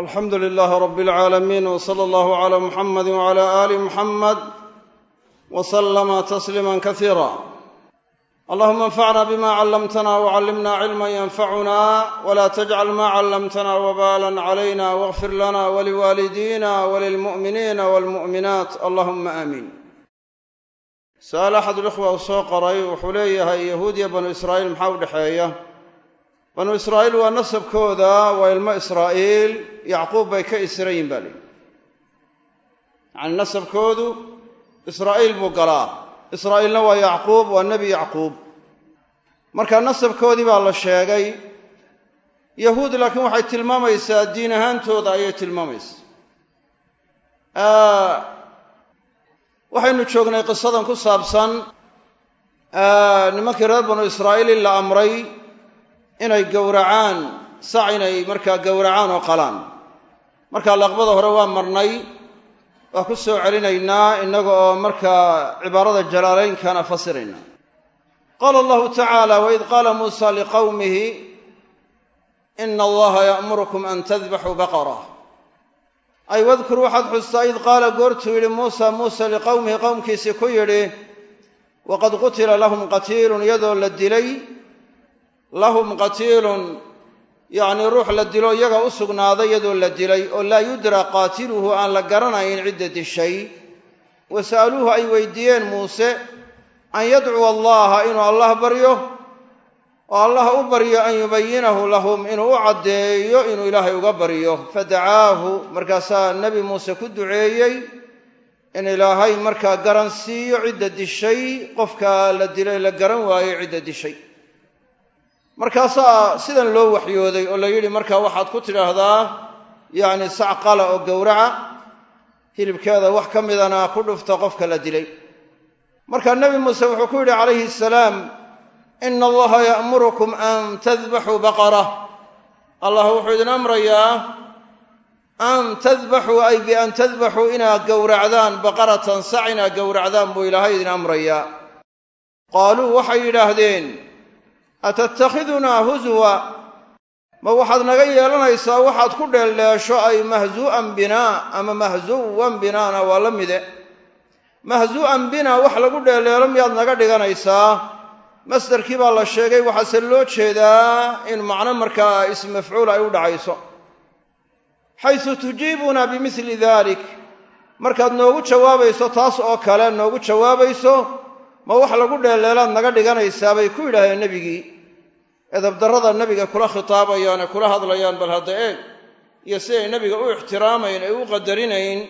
alxamdu lilaahi rabi alcaalamiin w sala allahu cala muxamadi wcala aali muxamed w slama tasliima kasiira allahuma anfacna bima callamtana wcallimna cilma yanfacuna wla tajcal ma callamtana wbalan calayna wاغfir lana waliwaalidina walilmu'miniina walmu'minaat allahuma aamiin su'aal axad likhwa uu soo qoray wuxuu leeyahay yahuudiya banu israa'iil maxaa u dhexeeya banu israa'iil waa nasabkooda waa ilmo israa'iil yacquub bay ka isran yihiin ba lihi yacani nasabkoodu israa'iil buu galaa. Israa'iilna waa yacquub waa nebi yacquub. Marka nasabkoodii baa la sheegay yahuud laakiin waxay tilmaamaysaa diin ahaantooda ayay tilmaamaysaa. Waxaynu joognay qisadan ku saabsan nimankii reer banu israa'iil in la amray inay gowracaan sac inay markaa gowracaan oo qalaan. Markaa laqbada hore waa marnay waa ku soo celinaynaa innaga oo markaa cibaarada jalaalaynkana fasirayna. Qaala allahu tacaala waid qaala muusa liqawmihi ina allaha ya'murukum an tadbaxuu baqara ay wadkur waxaad xustaa id qaala goortuu yidhi muusa muuse liqowmihi qowmkiisii ku yidhi waqad qutila lahum qatiilun iyadoo la dilay lahum qatiilun yacnii ruux la dilo iyaga u sugnaaday iyadoo la dilay oo laa yudra qaatiluhu aan la garanayn cidda dishay. Wa sa'aluuhu ay weydiiyeen muuse an yadcuwa allaha inuu allah baryo oo allah u baryo an yubayinahu lahum inuu u caddeeyo inuu ilaahay uga baryo. Fadacaahu markaasaa nebi muuse ku duceeyey in ilaahay markaa garansiiyo cidda dishay qofka la dilay la garan waayo cidda dishay markaasaa sidan loo waxyooday oo la yidhi markaa waxaad ku tidhaahdaa yacni sac qala oo gowraca hilibkeeda wax ka midana ku dhufta qofka la dilay. Marka nebi muuse wuxuu ku yidhi calayhi asalaam ina allaha ya'murukum an tadbaxuu baqara. Allah wuxuu idin amrayaa an tadbaxuu ay bian tadbaxuu inaad gowracdaan baqaratan sac inaad gowracdaan buu ilaahay idin amrayaa. Qaaluu waxay yidhaahdeen atattakhidunaa huswa ma waxaad naga yeelanaysaa waxaad ku dheeldheesho ay mahzuu'an binaa ama mahzuwan binaana waa la mide mahzuu'an binaa wax lagu dheeldheelo miyaad naga dhiganaysaa masdarkii baa la sheegay waxaase loo jeedaa in macno markaa ism mafcuul ay u dhacayso xaysu tujiibuna bimili dalik markaad noogu jawaabayso taas oo kale noogu jawaabayso ma wax lagu dheeleelaad naga dhiganaysaa bay ku yidhahdeen nebigii. Edabdarrada nebiga kula khitaabayaan ee kula hadlayaan bal hadda eeg. Iyo siday nebiga u ixtiraamayn ee u qadarinayn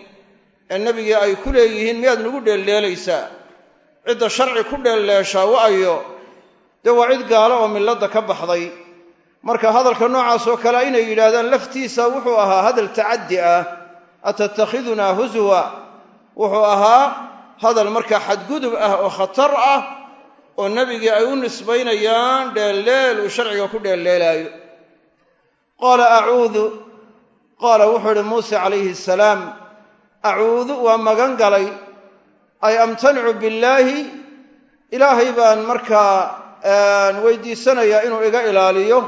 ee nebigii ay ku leeyihiin miyaad nagu dheeldheelaysaa cidda sharci ku dheelleeshaa wa'ayo dee waa cid gaalo oo milladda ka baxday. Marka hadalka noocaas oo kale inay yidhaahdaan laftiisa wuxuu ahaa hadal tacaddi ah. Atattakhidunaa huswa wuxuu ahaa hadal markaa xadgudub ah oo khatar ah oo nebigii ay u nisbaynayaan dheelleel uu sharciga ku dheelleelaayo. Qaala acuudu. Qaala wuxuu idhi muuse calayhi asalaam acuudu waa magan galay. Ay amtanicu billaahi. Ilaahay baan markaa weydiisanayaa inuu iga ilaaliyo.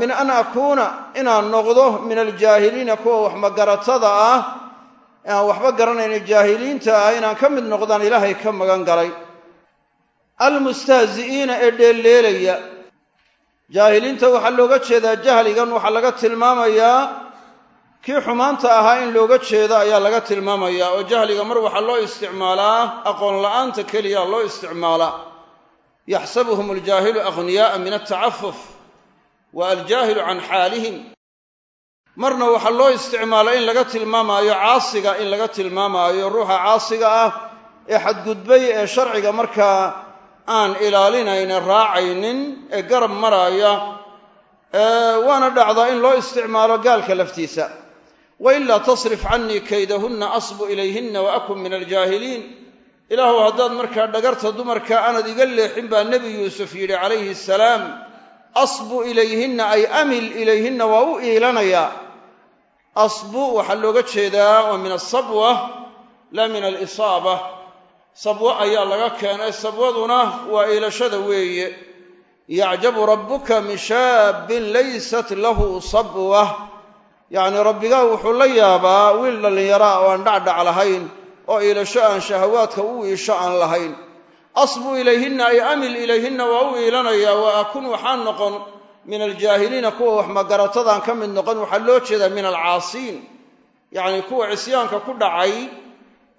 Min an akuuna inaan noqdo min aljaahiliina kuwa wax magaratada ah aan waxba garanayna jaahiliinta ah inaan ka mid noqdaan ilaahay ka magan galay. Almustahzi'iina ee dheelleelaya. Jaahiliinta waxaa looga jeedaa jahligan waxaa laga tilmaamayaa. Kii xumaanta ahaa in looga jeedo ayaa laga tilmaamayaa oo jahliga mar waxaa loo isticmaalaa aqoon la'aanta keliya loo isticmaalaa. Yaxsabuhum aljaahilu aghniya'a min altacafuf wa aljaahilu can xaalihim marna waxaa loo isticmaalaa in laga tilmaamaayo caasiga in laga tilmaamaayo ruuxa caasiga ah ee xadgudbay ee sharciga markaa aan ilaalinayne raacaynin ee garab maraaya waana dhacdaa in loo isticmaalo gaalka laftiisa. Wailaa tasrif cannii kaydahunna asbu ilayhinna wa akun min aljaahiliin. Ilaahuw haddaad markaa dhagarta dumarka aanad iga leexin baa nebi yuusuf yidhi calayhi asalaam asbu ilayhinna ay amil ilayhinna waa u iilanayaa asbu waxaa looga jeedaa waa min asabwa laa min alisaaba. Sabwo ayaa laga keenay. Sabwaduna waa iilashada weeye. Yacjabu rabbuka min shaabin laysat lahu sabwa. Yacnii rabbigaa wuxuu la yaabaa wiil dhallinyaraa oo aan dhacdhac lahayn oo iilasho aan shahawaadka u iisho aan lahayn. Asbu ilayhinna ay amil ilayhinna waa u iilanayaa wa akun waxaan noqon min aljaahiliina kuwa wax magaratadaan ka mid noqon waxaa loo jeedaa min alcaasiin yacnii kuwa cisyaanka ku dhacay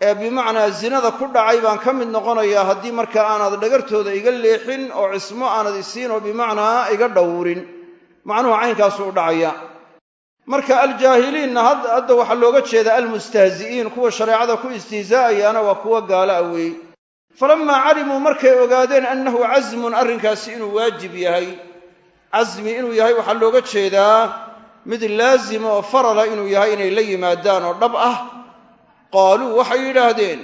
ee bimacnaa zinada ku dhacay baan ka mid noqonayaa haddii markaa aanad dhagartooda iga leexin oo cismo aanad isiin oo bimacnaa iga dhowrin. Macnuhu caynkaasuu u dhacaya. Marka aljaahiliinna hadda waxaa looga jeedaa almustahzi'iin kuwa shareecada ku istihzaa'ayaana waa kuwa gaala a weey. Falammaa calimuu markay ogaadeen annahu casmun arrinkaasi inuu waajib yahay casmi inuu yahay waxaa looga jeedaa mid laazima oo farala inuu yahay inay la yimaadaan oo dhab ah. Qaaluu waxay yidhaahdeen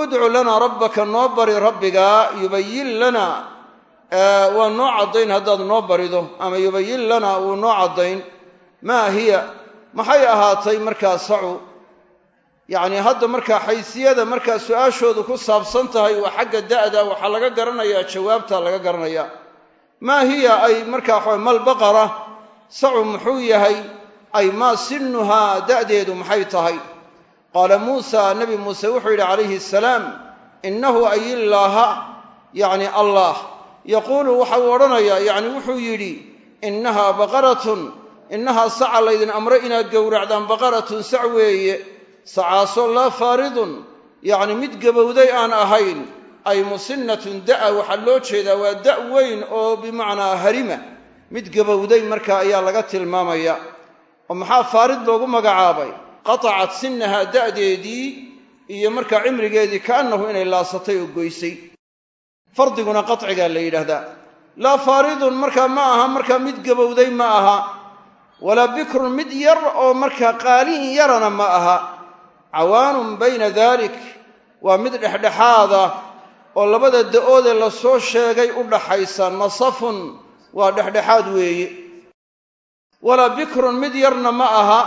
udcu lanaa rabbaka noo bari rabbigaa yubayin lana. Waa noo caddayn haddaad noo barido ama yubayin lana wuu noo caddayn. Maa hiya? Maxay ahaatay markaa sacu? Yacnii hadda markaa xaysiyada markaa su'aashoodu ku saabsan tahay waa xagga da'da waxaa laga garanayaa jawaabta laga garanayaa maa hiya ay markaa waxawe malbaqara sacu muxuu yahay ay maa sinuhaa da'deedu maxay tahay? Qaala muusa nebi muuse wuxuu yidhi calayhi asalaam innahu ayillaaha yacni allah. Yaquulu waxa uu odhanayaa yacni wuxuu yidhi innahaa baqaratun innahaa saca laydin amro inaad gowracdaan baqaratun sac weeye sacaasoo laa faaridun yacni mid gabowday aan ahayn ay musinnatun da'a waxaa loo jeedaa waa da' weyn oo bimacnaa harima. Mid gabowday marka ayaa laga tilmaamaya oo maxaa faarid loogu magacaabay? Qatacat sinnahaa da'deedii iyo markaa cimrigeedii kaannahu inay laasatay oo goysay. Fardiguna qacigaa la yidhaahdaa. Laa faaridun markaa ma aha markaa mid gabowday ma aha. Walaa bikrun mid yar oo markaa qaalin yarana ma aha. Cawaanun bayna dalik waa mid dhexdhexaada oo labada da'oodee la soo sheegay u dhaxaysa nasafun waa dhexdhexaad weeye. Walaa bikrun mid yarna ma aha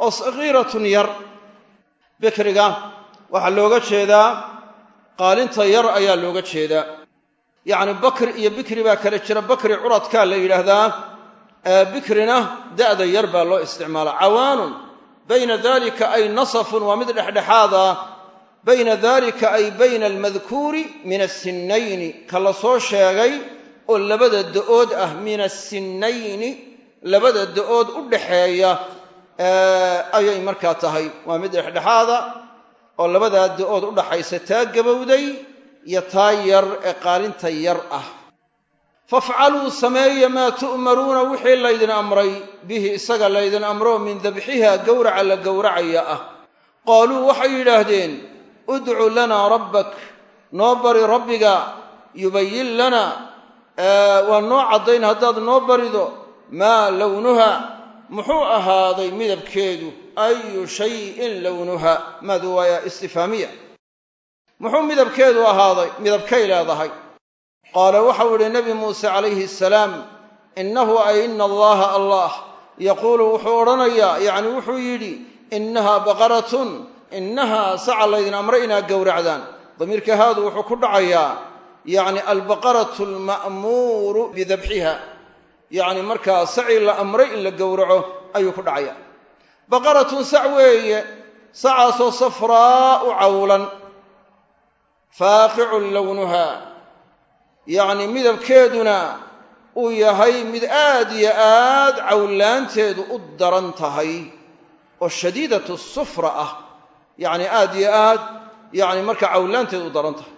oo sagiiratun yar. Bikriga waxaa looga jeedaa qaalinta yar ayaa looga jeedaa. Yacni bakri iyo bikri baa kale jira bakri curadkaa la yidhaahdaa bikrina da'da yar baa loo isticmaala. Cawaanun bayna dalika ay nasafun waa mid dhexdhexaada bayna dalika ay bayna almadkuuri min asinayni ka la soo sheegay oo labada da'ood ah min asinayni labada da'ood u dhaxeeya ayay markaa tahay. Waa mid dhexdhexaada oo labadaa da'ood u dhaxaysa taa gabowday iyo taa yar ee qaalinta yar ah. Fafcaluu sameeya maa tu'maruuna wixii laydin amray. Bihi isaga laydin amro min dabxiha gowraca la gowracaya ah. Qaaluu waxay yidhaahdeen udcu lanaa rabbak noo bari rabbiga yubayin lana waa noo caddayn haddaad noo barido maa lownuha muxuu ahaaday midabkeedu ayu shayin lownuha maadu waaya istifaamiya. Muxuu midabkeedu ahaaday midabkay leedahay. Qaala waxau idhi nebi muuse calayhi asalaam innahu ay ina allaha allah. Yaquulu wuxuu odhanayaa yacni wuxuu yidhi innahaa baqaratun innahaa saca laydin amray inaad gowracdaan damiirka haadu wuxuu ku dhacayaa yacni albaqaratu alma'muuru bidabxiha yacni markaa sacii la amray in la gowraco ayuu ku dhacaya baqaratun sac weeye sacaasoo safraa'u cawlan faaqicun lownuha yacni midabkeeduna uu yahay mid aad iyo aad cawlaanteedu u daran tahay oo shadiidatu sufra ah yacni aad iyo aad yacni marka cawlaanteedu u daran tahay.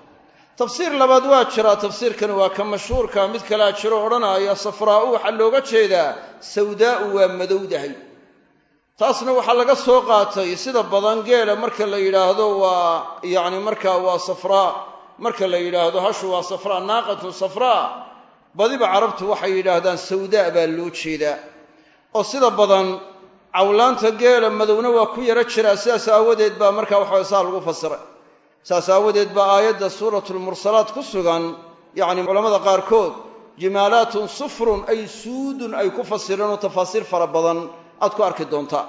Tafsiir labaad waa jiraa tafsiirkani waa ka mashhuurka. Mid kalea jiro odhanaya safraa'u waxaa looga jeedaa sawdaa'u waa madowdahay. Taasna waxaa laga soo qaatay sida badan geela marka la yidhaahdo waa yacni markaa waa safraa marka la yidhaahdo hashu waa safraa naaqatu safraa badiba carabtu waxay yidhaahdaan sawdaa baa loo jeedaa. Oo sida badan cawlaanta geela madowna waa ku yaro jiraa sidaas aawadeed baa markaa waxawa saa lagu fasiray. Saas aawadeed baa aayadda suuratulmursalaat ku sugan yacni culamada qaarkood jimaalaatun sufrun ay suudun ay ku fasireen oo tafaasiir fara badan aad ku arki doontaa.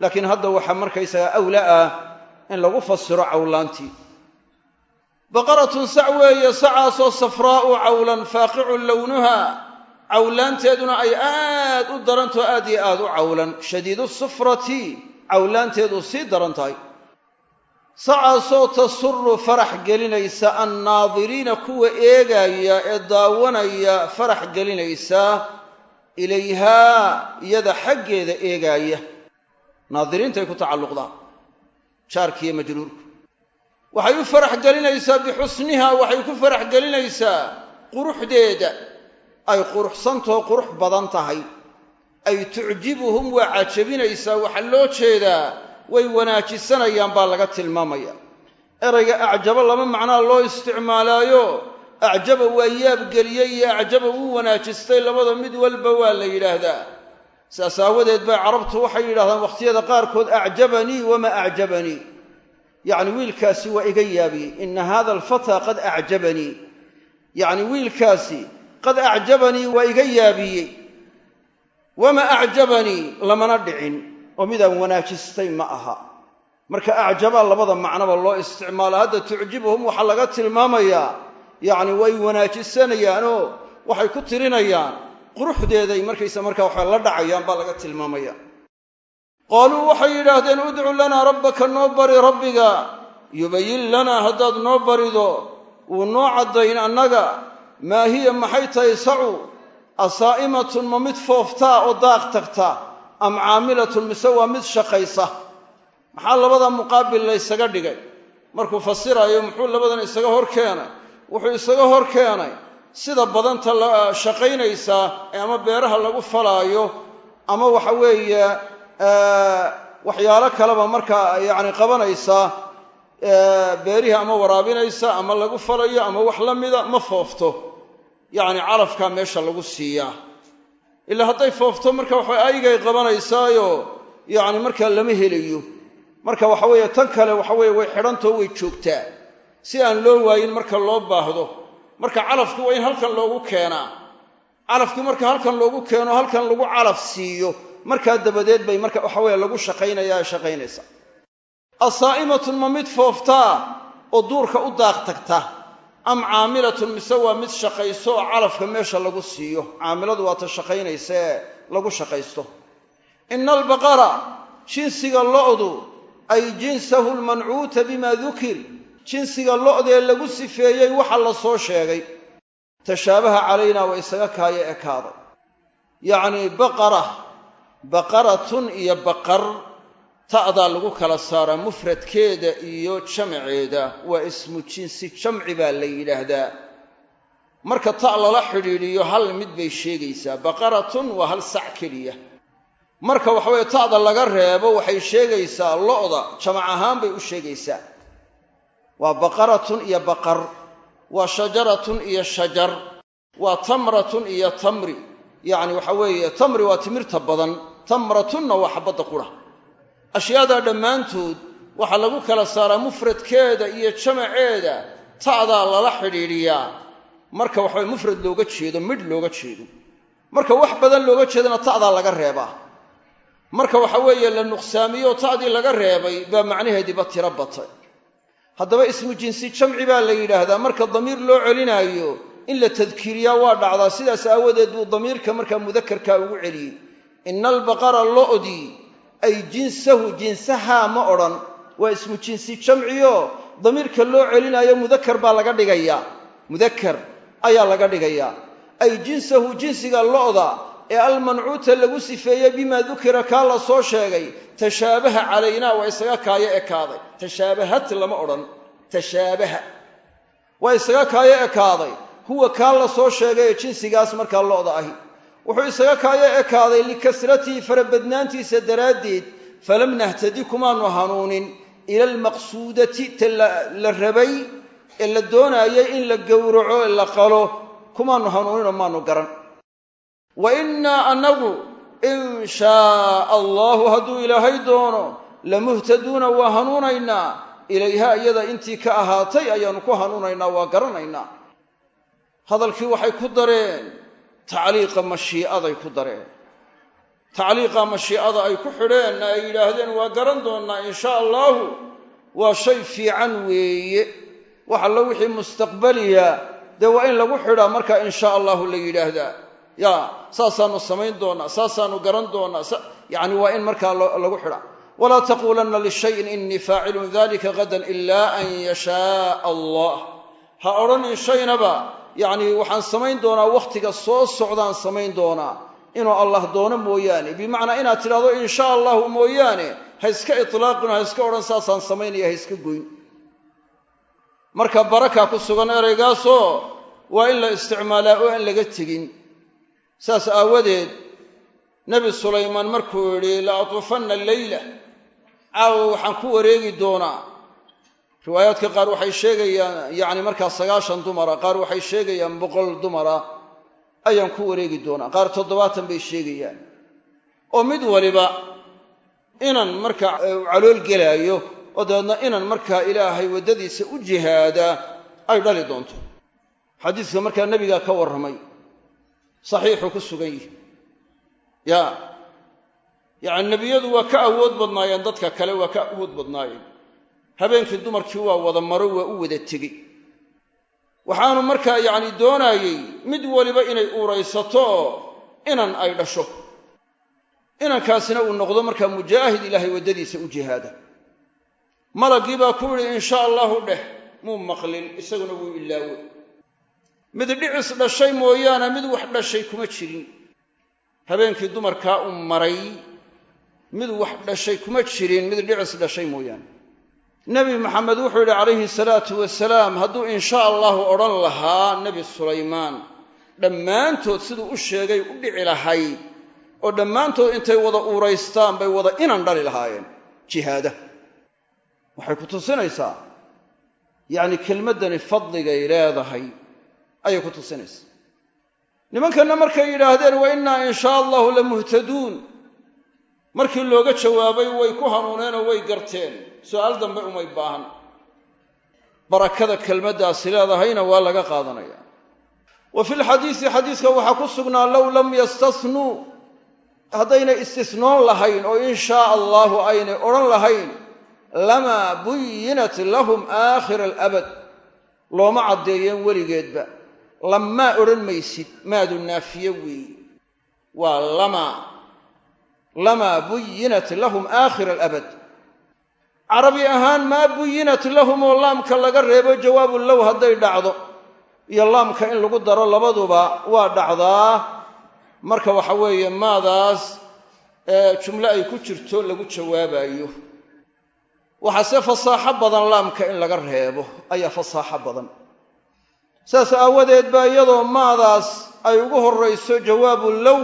Laakiin hadda waxaa markaysagaa awla ah in lagu fasiro cawlaantii baqaratun sac weeye sacaasoo safraa'u cawlan faaqicun lownuha cawlaanteeduna ay aad u darantao aad iyo aad u cawlan. Shadiidu sufrati cawlaanteedu sii daran tahay. Sacaasoo tasuru farax gelinaysa annaadiriina kuwa eegaya ee daawanaya farax gelinaysa ilayhaa iyada xaggeeda eegaaya naadiriintay ku tacalluqdaa jaarkiiyo majruurku waxay u farax gelinaysaa bixusniha waxay ku farax gelinaysaa quruxdeeda ay quruxsantoo qurux badan tahay. Ay tucjibuhum waa cajabinaysaa waxaa loo jeedaa way wanaajisanayaan baa laga tilmaamaya. Erayga acjabo laba macnaa loo isticmaalaayo. Acjaba waa yaabgeliyey iyo acjaba wuu wanaajistay labada mid walba waa la yidhaahdaa. Saas aawadeed bay carabtu waxay yidhahdaan wakhtiyada qaarkood acjabanii wamaa acjabanii. Yacni wiilkaasi waa iga yaabiyey ina hada alfataa qad acjabanii. Yacni wiilkaasi qad acjabanii waa iga yaabiyey. Wamaa acjabanii lamana dhicin oo midaan wanaajistay ma aha. Marka acjabaa labada macnoba loo isticmaalo hadda tucjibuhum waxaa laga tilmaamayaa yacni way wanaajisanayaanoo waxay ku tirinayaan. Quruxdeeday markaysa markaa waxay la dhacayaan baa laga tilmaamaya qaaluu waxay yidhaahdeen udcu lanaa rabbaka noo bari rabbiga. Yubayin lanaa haddaad noo barido. Wuu noo caddayn annaga maa hiya maxay tahay sacu? Asaa'imatun ma mid fooftaa oo daaq tagta? Am caamilatun mise waa mid shaqaysa? Maxaa labada muqaabil laysaga dhigay? Markuu fasiraayo muxuu labadan isaga hor keenay? Wuxuu isaga hor keenay sida badanta shaqaynaysaa ee ama beeraha lagu falaayo ama waxa weeye waxyaalo kaleba markaa yacni qabanaysaa beerihii ama waraabinaysa ama lagu falayo ama wax la mida ma foofto yacni calafkaa meesha lagu siiyaa ilaa hadday foofto marka waxa aygay qabanaysaayo yacni markaa lama helayo. Marka waxa weeye tan kale waxa weeye way xidhantao way joogtaa. Si aan loo waayin marka loo baahdo. Marka calafkii waa in halkan loogu keenaa. Calafkii marka halkan loogu keeno halkan lagu calaf siiyo. Markaa dabadeed bay marka waxa weye lagu shaqaynayaa ee shaqaynaysa asaa'imatun ma mid fooftaa oo duurka u daaq tagta am caamilatun mise waa mid shaqayso oo calafka meesha lagu siiyo? Caamiladu waa ta shaqaynaysa ee lagu shaqaysto. Ina albaqara jinsiga lo'du ay jinsahu lmancuuta bima dukir jinsiga lo'dee lagu sifeeyey waxa la soo sheegay. Tashaabaha calaynaa waa isaga kaayo ekaaday yacnii baqara baqaratun iyo baqar ta'daa lagu kala saaraa mufradkeeda iyo jamceeda waa ismu jinsi jamci baa la yidhaahdaa. Marka ta' lala xidhiidhiyo hal mid bay sheegaysaa. Baqaratun waa hal sac keliya. Marka waxa weye ta'da laga reebo waxay sheegaysaa lo'da jamac ahaan bay u sheegaysaa. Waa baqaratun iyo baqar waa shajaratun iyo shajar waa tamratun iyo tamri. Yacni waxa weeye tamri waa timirta badan tamratunna waa xabadda qura ashyaadaa dhammaantood waxaa lagu kala saaraa mufradkeeda iyo jamaceeda ta'daa lala xidhiidhiyaa marka waxaweye mufrad looga jeedo midh looga jeedo. Marka wax badan looga jeedana ta'daa laga reebaa marka waxa weeye la nuqsaamiyo ta'dii laga reebay baa macnaheediiba tiro batay. Haddaba ismu jinsi jamci baa la yidhaahdaa marka damiir loo celinaayo in la tadkiiriyaa waa dhacdaa sidaas aawadeed buu damiirka markaa mudakarkaa ugu celiyey. Ina albaqara lo'dii ay jinsahu jinsahaa ma odhan waa ismu jinsi jamciyo damiirka loo celinaayo mudakar baa laga dhigayaa mudakar ayaa laga dhigayaa ay jinsahu jinsiga lo'da ee almancuuta lagu sifeeyey bimaa dukira kaa la soo sheegay tashaabaha calaynaa waa isaga kaayo ekaaday tashaabahat lama odhan tashaabaha. Waa isaga kaayo ekaaday huwa kaa la soo sheegay ee jinsigaas markaa lo'da ahi wuxuu isaga kaayo ekaaday likasratihi farabadnaantiisa daraaddeed falam nahtadi kumaanu hanuunin ila almaqsuudati ta la rabay ee la doonaayay in la gowraco ee la qalo kumaanu hanuuninoo maanu garan. Wa innaa annagu in shaaa allahu hadduu ilaahay doono lamuhtaduuna waa hanuunaynaa. Ilayha iyada intii ka ahaatay ayaannu ku hanuunaynaa waa garanaynaa. Hadalkii waxay ku dareen tacliiqa mashii'aday ku dareen. Tacliiqa mashii'ada ay ku xidheenna ay yidhaahdeen waa garan doonnaa in shaa allaahu waa shay fiican weeye. Wax allo wixii mustaqbaliya dee waa in lagu xidhaa markaa in shaa allahu la yidhaahdaa. Ya saasaanu samayn doonaa saasaanu garan doonaa yani waa in markaa lagu xidha walaa taquulanna lishayin inii faacilun dalika gadan ila an yashaaa allah ha odhanin shaynaba yacni waxaan samayn doonaa wakhtiga soo socdaan samayn doonaa. Inuu allah doono mooyaane. Bimacnaa inaad tidhahdo insha allahu mooyaane ha iska itlaaqin ha iska odhan saasaan samaynaya ha iska goyn. Marka baraka ku sugan ereygaasoo waa in la isticmaalaa oo aan laga tegin. Saas aawadeed nebi sulaymaan markuu yidhi la atuufanna leyla caawa waxaan ku wareegi doonaa riwaayaadka qaar waxay sheegayaan yacni markaa sagaashan dumara qaar waxay sheegayaan boqol dumara ayaan ku wareegi doonaa. Qaar toddobaatan bay sheegayaan. Oo mid waliba inan markaa calool gelaayo oo dabeedna inan markaa ilaahay waddadiisa u jihaada ay dhali doonto. Xadiiska markaa nebigaa ka warramay saxiixuu ku sugan yihi ya yacni nebiyadu waa ka awood badnaayeen dadka kale waa ka awood badnaayeen habeenkii dumarkii waa wada maro waa u wada tegey. Waxaanu markaa yacni doonaayey mid waliba inay uuraysato inan ay dhasho. Inankaasina uu noqdo markaa mujaahid ilaahay waddadiisa u jihaada. Malaggii baa ku yidhi insha allahu dheh muu maqlin isaguna wuu ilaawe. Mid dhicis dhashay mooyaane mid wax dhashay kuma jirin. Habeenkii dumarkaa u maray mid wax dhashay kuma jirin mid dhicis dhashay mooyaane nebi maxamed wuxuu yidhi calayhi salaatu wasalaam hadduu insha allahu odhan lahaa nebi sulaymaan dhammaantood siduu u sheegay u dhici lahayd oo dhammaantood intay wada uuraystaan bay wada inan dhali lahaayeen. Jihaada. Waxay ku tusinaysaa. Yacni kelmaddani fadligay leedahay ayay ku tusinaysaa. Nimankanna markay yidhaahdeen wa innaa in shaa allahu la muhtaduun markii looga jawaabay way ku hanuuneenoo way garteen su'aal dambe umay baahan. Barakada kelmaddaasi leedahayna waa laga qaadanaya. Wa fi lxadiisi xadiiska waxaa ku sugnaa low lam yastathnuu haddaynay istisnoon lahayn oo in shaa allahu aynay odhan lahayn lamaa buyinat lahum aakhira alabad. Looma caddeeyeen weligeedba. Lammaa odhan maysid maadu naafiye weeye waa lamaa lamaa buyinat lahum aakhira alabad carabi ahaan maa buyinat lahum oo laamka laga reebo? Jawaabu low hadday dhacdo. Iyo laamka in lagu daro labaduba waa dhacdaa marka waxa weeye maadaas jumlo ay ku jirto lagu jawaabayo waxaase fasaaxo badan laamka in laga reebo ayaa fasaaxo badan. Saas aawadeed baa iyadoo maadaas ay ugu horrayso jawaabu low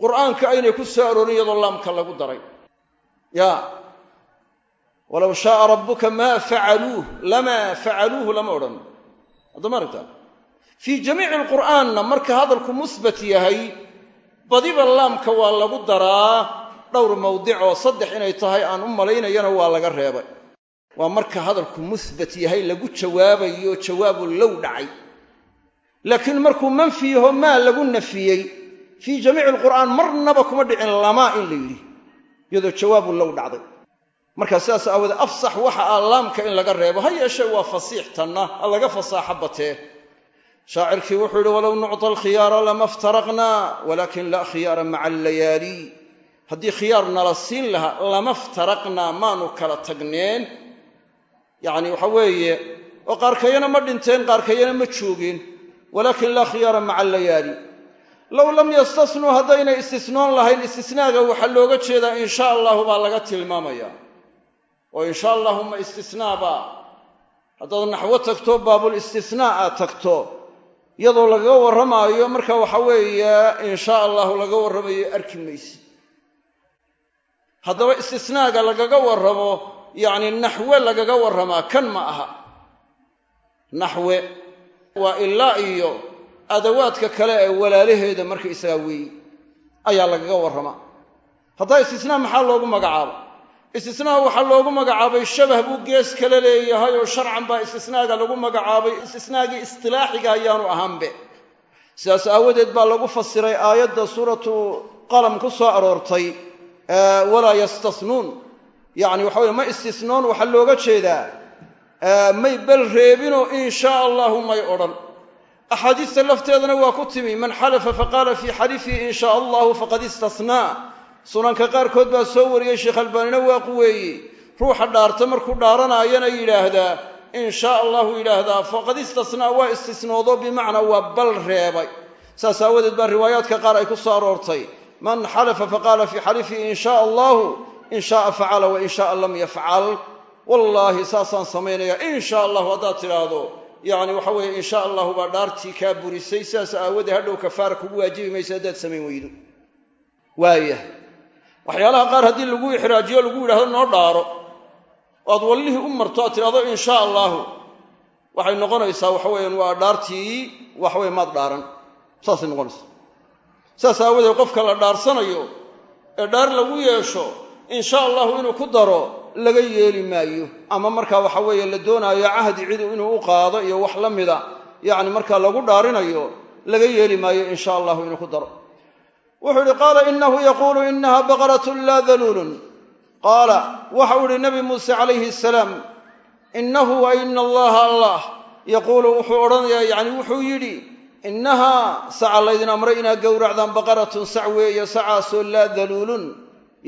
qur'aanka aynay ku soo aroorin iyadoo laamka lagu daray. Ya walow shaaa rabbuka maa facaluuh lamaa facaluuhu lama odhan. Haddama aragtaa fii jamiici alqur'aanna marka hadalku musbat yahay badiba laamka waa lagu daraa dhowr mawdic oo saddex inay tahay aan u malaynayana waa laga reebay. Waa marka hadalku musbat yahay lagu jawaabayo jawaabu low dhacay. Laakiin markuu manfi yaho maa lagu nafiyey. Fii jamiici alqur'aan marnaba kuma dhicin lamaa in la yidhi iyadoo jawaabu low dhacday marka sidaas aawoodee afsax waxa ah laamka in laga reebo ha yeeshee waa fasiix ha laga fasaaxo batee shaacirkii wuxuu yidhi walow nucta alkhiyaara lama ftaraqnaa walaakin laa khiyaara maca allayaali. Haddii khiyaar nala siin lahaa lama ftaraqnaa maanu kala tagneen. Yacni waxa weeye oo qaarkayana ma dhinteen qaarkayana ma joogeen walaakin laa khiyaara maca allayaali. Low lam yastasnuu haddaynay istisnoon lahayn istisnaaga waxaa looga jeedaa insha allahu baa laga tilmaamaya oo insha allahuma istisnaaba haddaad naxwo tagto baabul istisnaa aad tagto. Iyadoo lagaga warramaayo marka waxa weeye insha allahu laga warramayo arki maysid. Haddaba istisnaaga lagaga warramo yacni naxwe lagaga warramaa kan ma aha. Naxwe waa ilaa iyo adawaadka kale ee walaalaheeda markaysagaa weeye ayaa lagaga warramaa. Haddaa istisnaa maxaa loogu magacaaba istisnaa waxaa loogu magacaabay shabah buu gees kale leeyahay oo sharcan baa istisnaaga lagu magacaabay istisnaagii istilaaxiga ayaanu ahaanbe. Sidaas aawadeed baa lagu fasiray aayadda suuratu qalam ku soo aroortay walaa yastasnuun. Yacni waxa weye ma istisnoon waxaa looga jeedaa may bel reebinoo in shaa allahu may odhan. Axaadiista lafteedana waa ku timi man xalafa faqaala fii xalifihi in shaa allahu faqad istasnaa sunanka qaarkood baa soo wariyey sheekh albaanina waa quweeyey ruuxa dhaarta markuu dhaaranaayana yidhaahdaa in shaa allahu yidhaahdaa faqad istasnaa waa istisnoodo bimacnaa waa bal reebay. Saas aawadeed baa riwaayaadka qaar ay ku soo aroortay. Man xalafa faqaala fii xalifihi in shaa allahu in shaaa facala wa in shaaa lam yafcal wallaahi saasaan samaynaya in shaa allahu haddaad tidhaahdo. Yacni waxa weeye in shaa allahu baa dhaartii kaa burisay. Sidaas aawoodee hadhow kafaara kugu waajibi mayso haddaad samayn weydo. Waayah waxyaalaha qaar haddii lagu ixraajiyo lagu yidhahdo noo dhaaro. Oo aad wallihii u marto aad tidhahdo in shaa allahu. Waxay noqonaysaa waxa weeyaan waa dhaartii waxaweye maad dhaaran. Saasay noqonaysaa. Saas aawadeed qofka la dhaarsanayo ee dhaar lagu yeesho in sha allahu inuu ku daro laga yeeli maayo. Ama markaa waxa weeye la doonaayo cahdi cidu inuu u qaado iyo wax la mida yacni markaa lagu dhaarinayo laga yeeli maayo in sha allahu inuu ku daro wuxuu ihi qaala inahu yaquulu inaha baqaratun laa daluulun qaala waxau ihi nabi muuse calayhi asalaam inahu wa ina allaha allah. Yaquulu wuxuu odhanayaa yacni wuxuu yidhi innahaa saca laydin amray inaad gowracdaan baqaratun sac weeye sacaasoo laa daluulun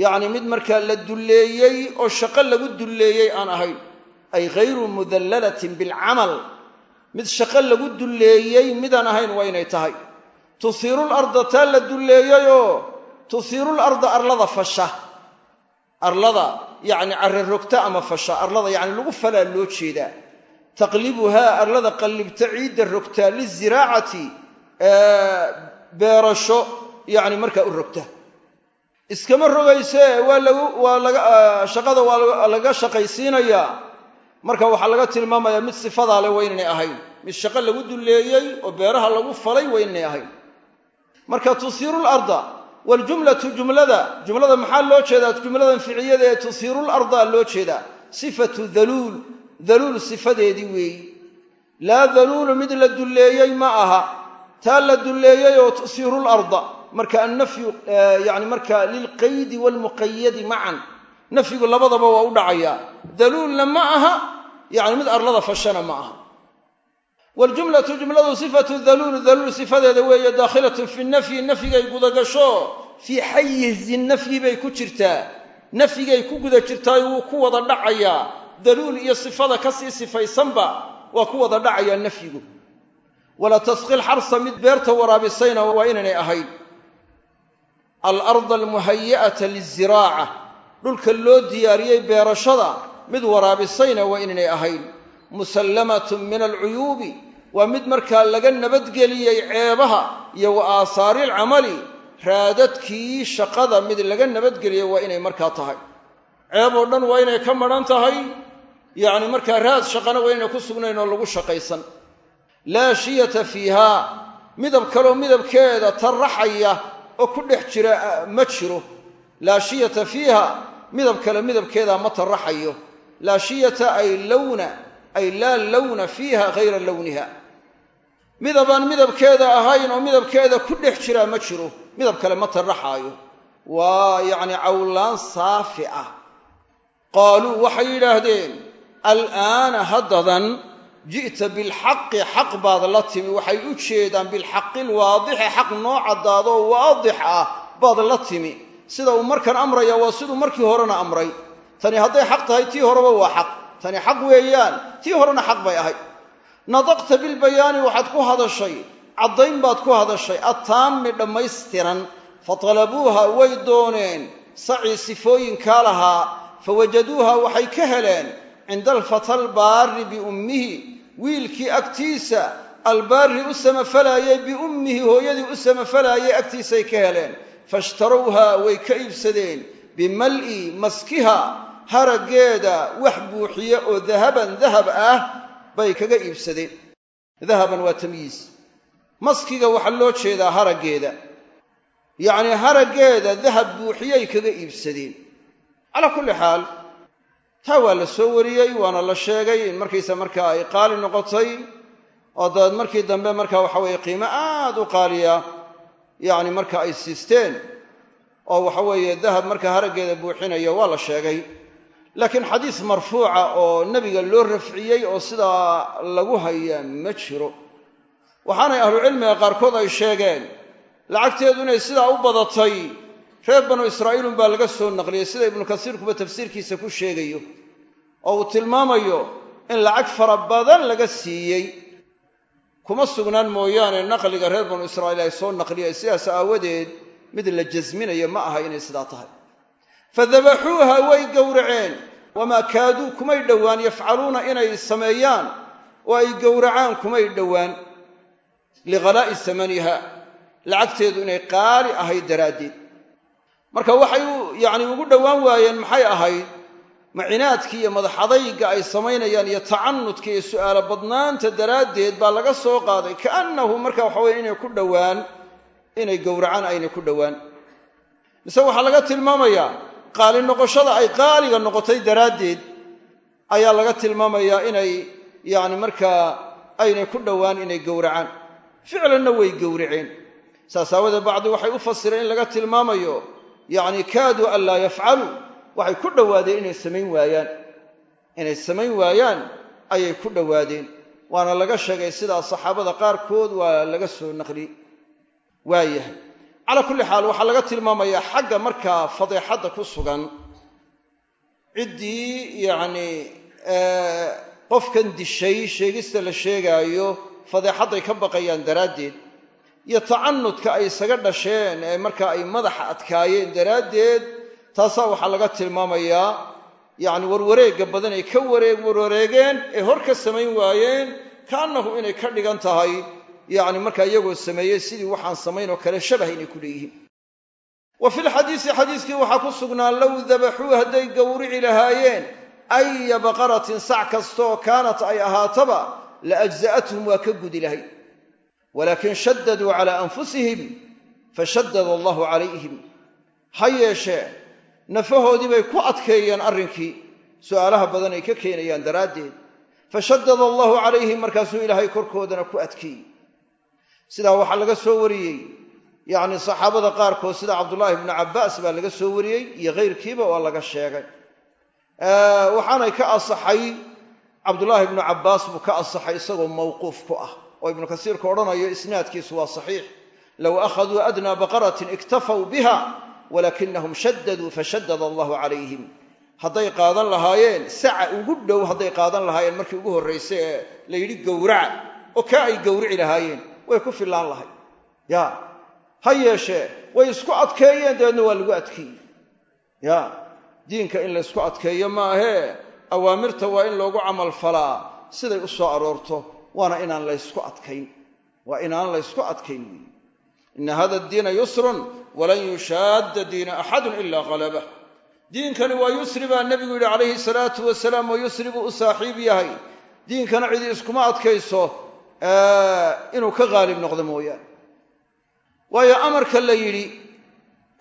yacni mid markaa la dulleeyey oo shaqo lagu dulleeyey aan ahayn ay ghayru mudallalatin bilcamal mid shaqo lagu dulleeyey midaan ahayn waa inay tahay tuhiiru larda taa la dulleeyeyoo tuhiiru larda arlada fasha. Arlada yacni carrarogta ama fasha. Arlada yacni lagu falaa loo jeedaa. Taqlibuhaa arlada qallibta ciidda rogtaa liziraacati beerasho yacni markaa u rogta. Iskama rogaysee waa lagu waa laga shaqada waa laga shaqaysiinayaa marka waxaa laga tilmaamayaa mid sifadaa le waa inaynay ahayn. Mid shaqo lagu dulleeyey oo beeraha lagu falay waa inaynay ahayn marka tusiiru larda waljumlatu jumlada jumlada maxaa loo jeedaa? Jumladan ficiyada ee tusiiru larda loo jeedaa. Sifatu daluul daluul sifadeedii weeyi. Laa daluulu mid la dulleeyey ma aha. Taa la dulleeyey oo tusiiru larda marka annafyu yani marka lilqaydi waalmuqayadi macan. Nafyigu labadaba waa u dhacayaa. Daluulna ma aha yani mid arlada fashana ma aha waljumlatu jumladu sifatu daluul daluul sifadeeda weeye daakhilatun fi nafyi nafyigay gudagasho fii xayizi nafyi bay ku jirtaa nafyigay ku guda jirtaayo wuu ku wada dhacayaa daluul iyo sifada ka sii sifaysanba waa ku wada dhacayaa nafyigu wala tasqi lxarsa mid beerta waraabisayna waa inaynay ahayn alarda almuhayi'ata liziraaca dhulka loo diyaariyey beerashada mid waraabisayna waa inaynay ahayn musallamatun min alcuyuubi waa mid markaa laga nabadgeliyey ceebaha iyo wa aasaari alcamali raadadkii shaqada mid laga nabadgeliyey waa inay markaa tahay. Ceeb oo dhan waa inay ka madhan tahay yacni markaa raad shaqana waa inay ku sugnayn oo lagu shaqaysan. Laa shiyata fiihaa midab kaloo midabkeeda tarraxaya oo ku dhex jira ma jiro. Laa shiyata fiiha midab kale midabkeeda ma tarraxayo. Laa shiyata ay lawna ay laa lawna fiiha hayra lawniha midabaan midabkeeda ahayn oo midabkeeda ku dhex jiraa ma jiro. Midab kale ma tarraxaayo. Waa yacni cawlaan saafi ah. Qaaluu waxay yidhaahdeen al'aana haddadan ji'ta bilxaqi xaq baad la timi. Waxay u jeedaan bilxaqi lwaadixi xaq noo caddaadoo waadix ah baad la timi. Sida uu markan amraya waa siduu markii horena amray. Tani hadday xaq tahay tii horeba waa xaq. Tani xaq weeyaan tii horena xaq bay ahayd nadaqta bilbayaani waxaad ku hadashay caddayn baad ku hadashay attaammi dhammaystiran fatalabuuha way dooneen sacii sifooyinkaa lahaa fawajaduuha waxay ka heleen cinda alfata albaari biummihi wiilkii agtiisa albaari u samafalaayey biummihi hooyadii u samafalaayey agtiisay ka heleen fashtarowha way ka iibsadeen bimal'i maskiha haraggeeda wax buuxiye oo dahaban dahab ah bay kaga iibsadeen. Dahaban waa tamyiis maskiga waxaa loo jeedaa haraggeeda. Yacnii haraggeeda dahab buuxiyay kaga iibsadeen. Calaa kulli xaal taa waa la soo wariyey waana la sheegay in markaysa markaa ay qaali noqotay oo dabeed markii dambe marka waxa weeye qiimo aad u qaaliya yacni marka ay siisteen oo waxa weeye dahab marka haraggeeda buuxinaya waa la sheegay laakiin xadiis marfuuca oo nebiga loo rafciyey oo sidaa lagu hayaa ma jiro. Waxaanay ahlucilmiga qaarkood ay sheegeen lacagteedu inay sidaa u badatay reer banu israa'iilun baa laga soo naqliyey sida ibnu kasiirkuba tafsiirkiisa ku sheegayo oo uu tilmaamayo in lacag fara badan laga siiyey. Kuma sugnaan mooyaane naqliga reer banu israa'iil ay soo naqliyeen sidaas aawadeed mid la jasminayo ma aha inay sidaa tahay fadabaxuuha way gowraceen wamaa kaaduu kumay dhowaan yafcaluuna inay sameeyaan oo ay gowracaan kumay dhowaan lighalaa'i samaniha lacagteedu inay qaali ahayd daraaddeed. Marka waxay yacni ugu dhowaan waayeen maxay ahayd? Macinaadkii iyo madaxadayga ay samaynayaan iyo tacanudka iyo su'aalo badnaanta daraaddeed baa laga soo qaaday. Kaannahu marka waxa weye inay ku dhowaan inay gowracaan aynay ku dhowaan. Mise waxaa laga tilmaamayaa qaali noqoshada ay qaaliga noqotay daraaddeed ayaa laga tilmaamayaa inay yacni markaa aynay ku dhowaan inay gowracaan. Ficlanna way gowraceen. Saas aawadeed bacdi waxay u fasireen in laga tilmaamayo yacni kaaduu an laa yafcaluu waxay ku dhowaadeen inay samayn waayaan. Inay samayn waayaan ayay ku dhowaadeen. Waana laga sheegay sidaa saxaabada qaarkood waa laga soo naqliyey waayahay calaa kulli xaal waxaa laga tilmaamayaa xagga markaa fadeexadda ku sugan. Ciddii yacnii qofkan dishay sheegista la sheegaayo fadeexadday ka baqayaan daraaddeed. Iyo tacanudka ay isaga dhasheen ee markaa ay madaxa adkaayeen daraaddeed taasaa waxaa laga tilmaamayaa yacni warwareegga badan ay ka wareeg warwareegeen ee hor ka samayn waayeen kaannahu inay ka dhigan tahay yacni markaa iyagoo sameeyey sidii waxaan samayn oo kale shabah inay ku leeyihiin. Wa fi lxadiisi xadiiskii waxaa ku sugnaa low dabaxuu hadday gowrici lahaayeen aya baqaratin sac kastaoo kaanat ay ahaataba la ajza'athum waa ka gudi lahayd walaakin shaddaduu calaa anfusihim fashaddada allahu calayhim. Ha yeeshee nafahoodii bay ku adkeeyeen arrinkii su'aalaha badan ay ka keenayaan daraaddeed. Fashaddada allahu calayhim markaasuu ilaahay korkoodana ku adkeeyey sidaa waxaa laga soo wariyey yacni saxaabada qaarkood sida cabdullaahi ibnu cabbaas baa laga soo wariyey iyo kayrkiiba waa laga sheegay. Waxaanay ka asaxay cabdullaahi ibnu cabbaas buu ka asaxay isagoo mawquuf ku ah oo ibnu kasiirka odhanayo isnaadkiisu waa saxiix. Low akhaduu adnaa baqaratin iktafaw biha walaakinahum shaddaduu fashaddada allahu calayhim. Hadday qaadan lahaayeen saca ugu dhow hadday qaadan lahaayeen markii ugu horraysay ee la yidhi gowraca oo kaa ay gowrici lahaayeen way ku fillaan lahay. Ya ha yeeshee way isku adkeeyeen dabeedna waa lagu adkeeyey. Ya diinka in laysku adkeeyo maahee awaamirta waa in loogu camal falaa siday u soo aroorto waana inaan laysku adkayn waa inaan laysku adkayn weyi ina hada addiina yusrun walan yushaadda diina axadun ilaa qalabah diinkani waa yusri baa nebigu yidhi calayhi salaatu wasalaam oo yusri buu u saaxiib yahay. Diinkana cidi iskuma adkayso inuu ka qaalib noqdo mooyaane. Waayo amarka la yidhi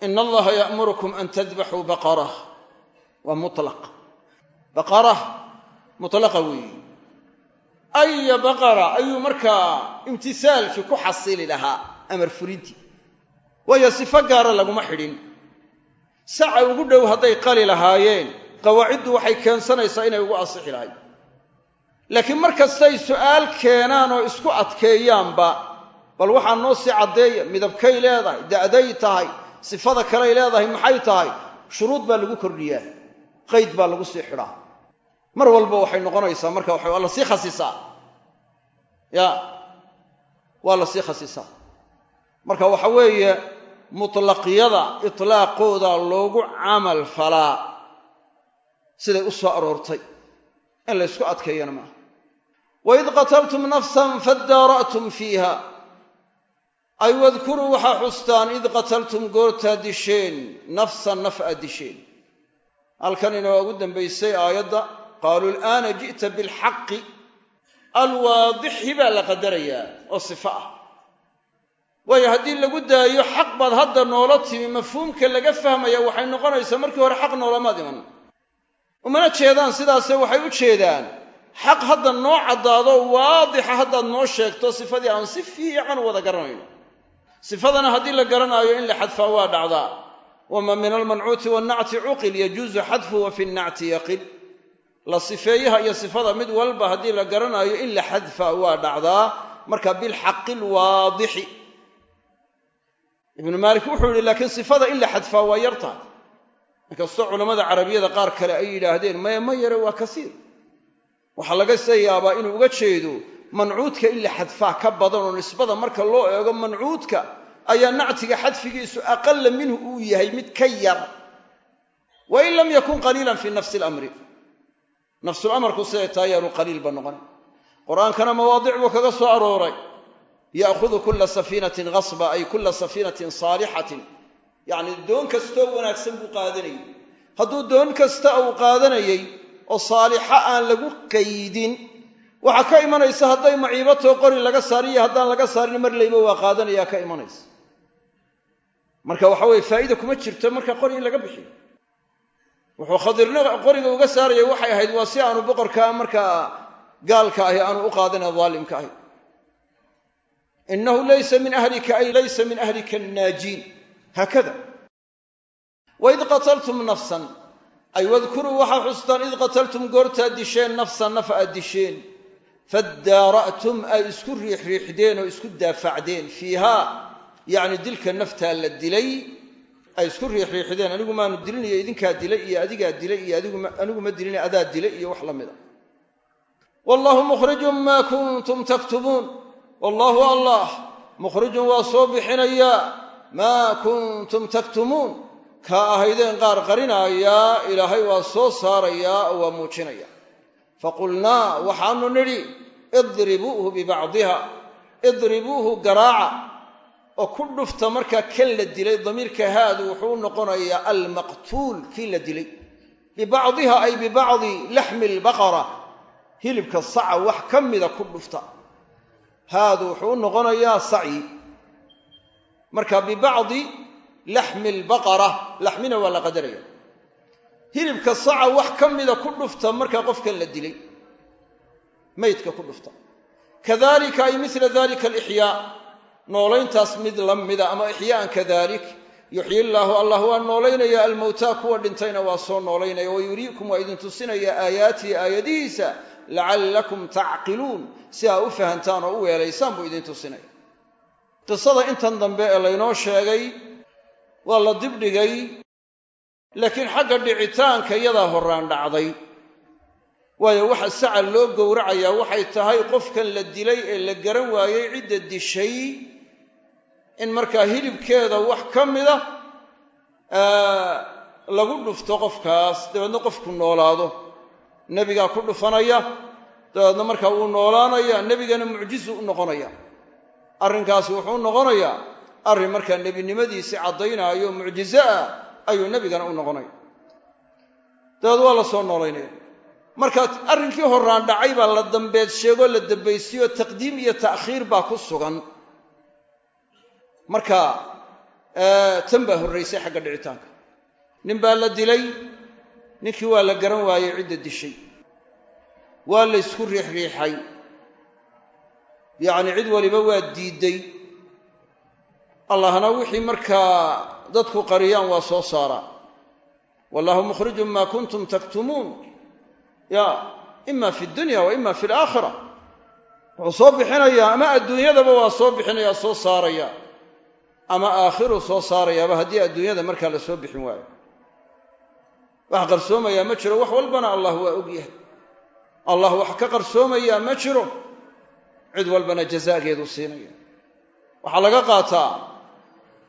ina allaha ya'murukum an tadbaxuu baqarah. Waa mutlaq. Baqarah mutlaqa weeyi. Aya baqara ayuu markaa imtisaalkii ku xasili lahaa amar fulintii waayo sifo gaara laguma xidhin. Saca ugu dhow hadday qali lahaayeen qawaaciddu waxay keensanaysaa inay ugu asixi lahayd laakiin mar kastay su'aal keenaan oo isku adkeeyaanba bal waxaa noo sii caddeeya midabkay leedahay da'day tahay sifada kaley leedahay maxay tahay? Shuruud baa lagu kordhiyaa qayd baa lagu sii xidhaa. Mar walba waxay noqonaysaa marka waxa waa la sii khasisaa. Ya waa la sii khasisaa. Marka waxa weeye mutlaqyada itlaaqooda loogu camal falaa siday u soo aroortay in la ysku adkeeyana maaha waid qataltum nafsan fadaara'tum fiiha ay wadkuruu waxaa xustaan id qataltum goortaa disheen nafsan naf aad disheen halkan inoo ugu dambaysay aayadda qaaluu alaana ji'ta bilxaqi alwaadixi baa la qadarayaa oo sifo ah. waayo haddii lagu daayo xaq baad hadda noola timi mafhuumka laga fahmaya waxay noqonaysaa markii hore xaq noolamaad iman. Umana jeedaan sidaase waxay u jeedaan xaq hadda noo caddaado waadixa haddaad noo sheegto sifadii aan si fiican wada garanayno sifadana haddii la garanaayo in la xadfaa waa dhacdaa. Wama min almancuuti wannacti cuqil yajuusu xadfu wa fi nnacti yaqil. La sifeeyaha iyo sifada mid walba haddii la garanaayo in la xadfaa waa dhacdaa. Marka bilxaqi alwaadixi ibnu maalik wuxuu yihi laakiin sifada in la xadfaa waa yar tahay inkastoo culammada carabiyada qaar kale ay yidhaahdeen maya ma yare waa kasiir waxaa laga se yaabaa inuu uga jeedo mancuudka in la xadfaa ka badan oo nisbada marka loo eego mancuudka ayaa nactiga xadfigiisu aqala minhu uu yahay mid ka yar. Wain lam yakun qaliilan fi nafsi lamri nafsulamarku siday tahay yaanu qaliilba noqon. Qur'aankana mawaadic buu kaga soo arooray. Ya'hudu kula safiinatin hasba ay kula safiinatin saalixatin yacni doon kastoo wanaagsan buu qaadanayay. Hadduu doon kasta uu qaadanayay oo saalixa aan lagu qaydin waxaa ka imanaysa hadday maciibatoo qori laga saariyo haddaan laga saarin mar layba waa qaadanayaa ka imanaysa. Marka waxa weye faa'ida kuma jirto marka qori in laga bixiyo. Wuxuu khadirna qoriga uga saaraya waxay ahayd waa si aanu boqorkaa markaa gaalka ahi aanu u qaadana daalimka ahi. Inahu laysa min ahlika ay laysa min ahlika annaajiin haakada waid qataltum nafsan ay wadkuruu waxaa xustaan id qataltum goortaad disheen nafsan naf aad disheen faddaara'tum ay isku riixriixdeen oo isku daafacdeen. Fiihaa yacni dilka naftaa la dilay ay isku riixriixdeen. Anigu maanu dilin iyo idinkaa dilay iyo adigaa dilay iyo anigu ma dilin adaa dilay iyo wax la mida wallahu mukhrijun maa kuntum taktumuun wallaahu allah mukhrijun waa soo bixinayaa. Maa kuntum taktumuun kaa ahaydeen qaar qarinaayaa ilaahay waa soo saarayaa oo waa muujinaya. Faqulnaa waxaanu nidhi idribuuhu bibacdiha idribuuhu garaaca. Oo ku dhufta markaa kan la dilay damiirka haadu wuxuu noqonayaa almaqtuul kii la dilay. Bibacdiha ay bibacdi laxmi albaqara hilibka saca wax ka mida ku dhufta. Haadu wuxuu u noqonayaa saci. Marka bibacdi laxmi albaqara laxmina waa la qadaraya hilibka saca wax ka mida ku dhufta markaa qofkan la dilay. Maydka ku dhufta. Kadalika ay mila dalika alixyaa noolayntaas mid la mida ama ixyaaan kadalik yuxyi illaahu allah waa noolaynaya almowtaa kuwa dhintayna waa soo noolaynaya wa yuriikum waa idin tusinaya aayaatihi aayadihiisa lacallakum tacqiluun. Si aa u fahantaan oo u weelaysaan buu idin tusinaya. Qisada ee laynoo sheegay waa la dibdhigay laakiin xagga dhicitaanka yadaa horaan dhacday. Waayo waxa saca loo gowracayaa waxay tahay qofkan la dilay ee la garan waayey cidda dishay in markaa hilibkeeda wax ka mida lagu dhufto qofkaas dabeedna qofku noolaado. Nebigaa ku dhufanaya dabeedna markaa wuu noolaanaya nebigana mucjizu u noqonaya. Arrinkaasi wuxuu noqonayaa arrin markaa nebinimadiisii caddaynaayo mucjize ah ayuu nebigana u noqonaya dabeed waa la soo noolaynaya. Marka arrinkii horaan dhacay baa la dambeed sheegoo la dambaysiiyo taqdiim iyo ta'khiir baa ku sugan. Marka tan baa horraysay xagga dhicitaanka. Nin baa la dilay ninkii waa la garan waayey cidda dishay. Waa la ysku riixriixay. Yacni cid waliba waa diidday allahna wixii markaa dadku qariyaan waa soo saaraa wallahu mukhrijun maa kuntum taktumuun ya ima fi dunya wa ima fi alaakhira wuxuu soo bixinayaa ama adduunyadaba waa soo bixinayaa soo saaraya. Ama aakhiruu soo saarayaaba haddii adduunyada markaa la soo bixin waayo. Wax qarsoomayaa ma jiro wax walbana allah waa og yahay. Allah wax ka qarsoomayaa ma jiro. Cid walbana jazaageedu siinaya. Waxaa laga qaataa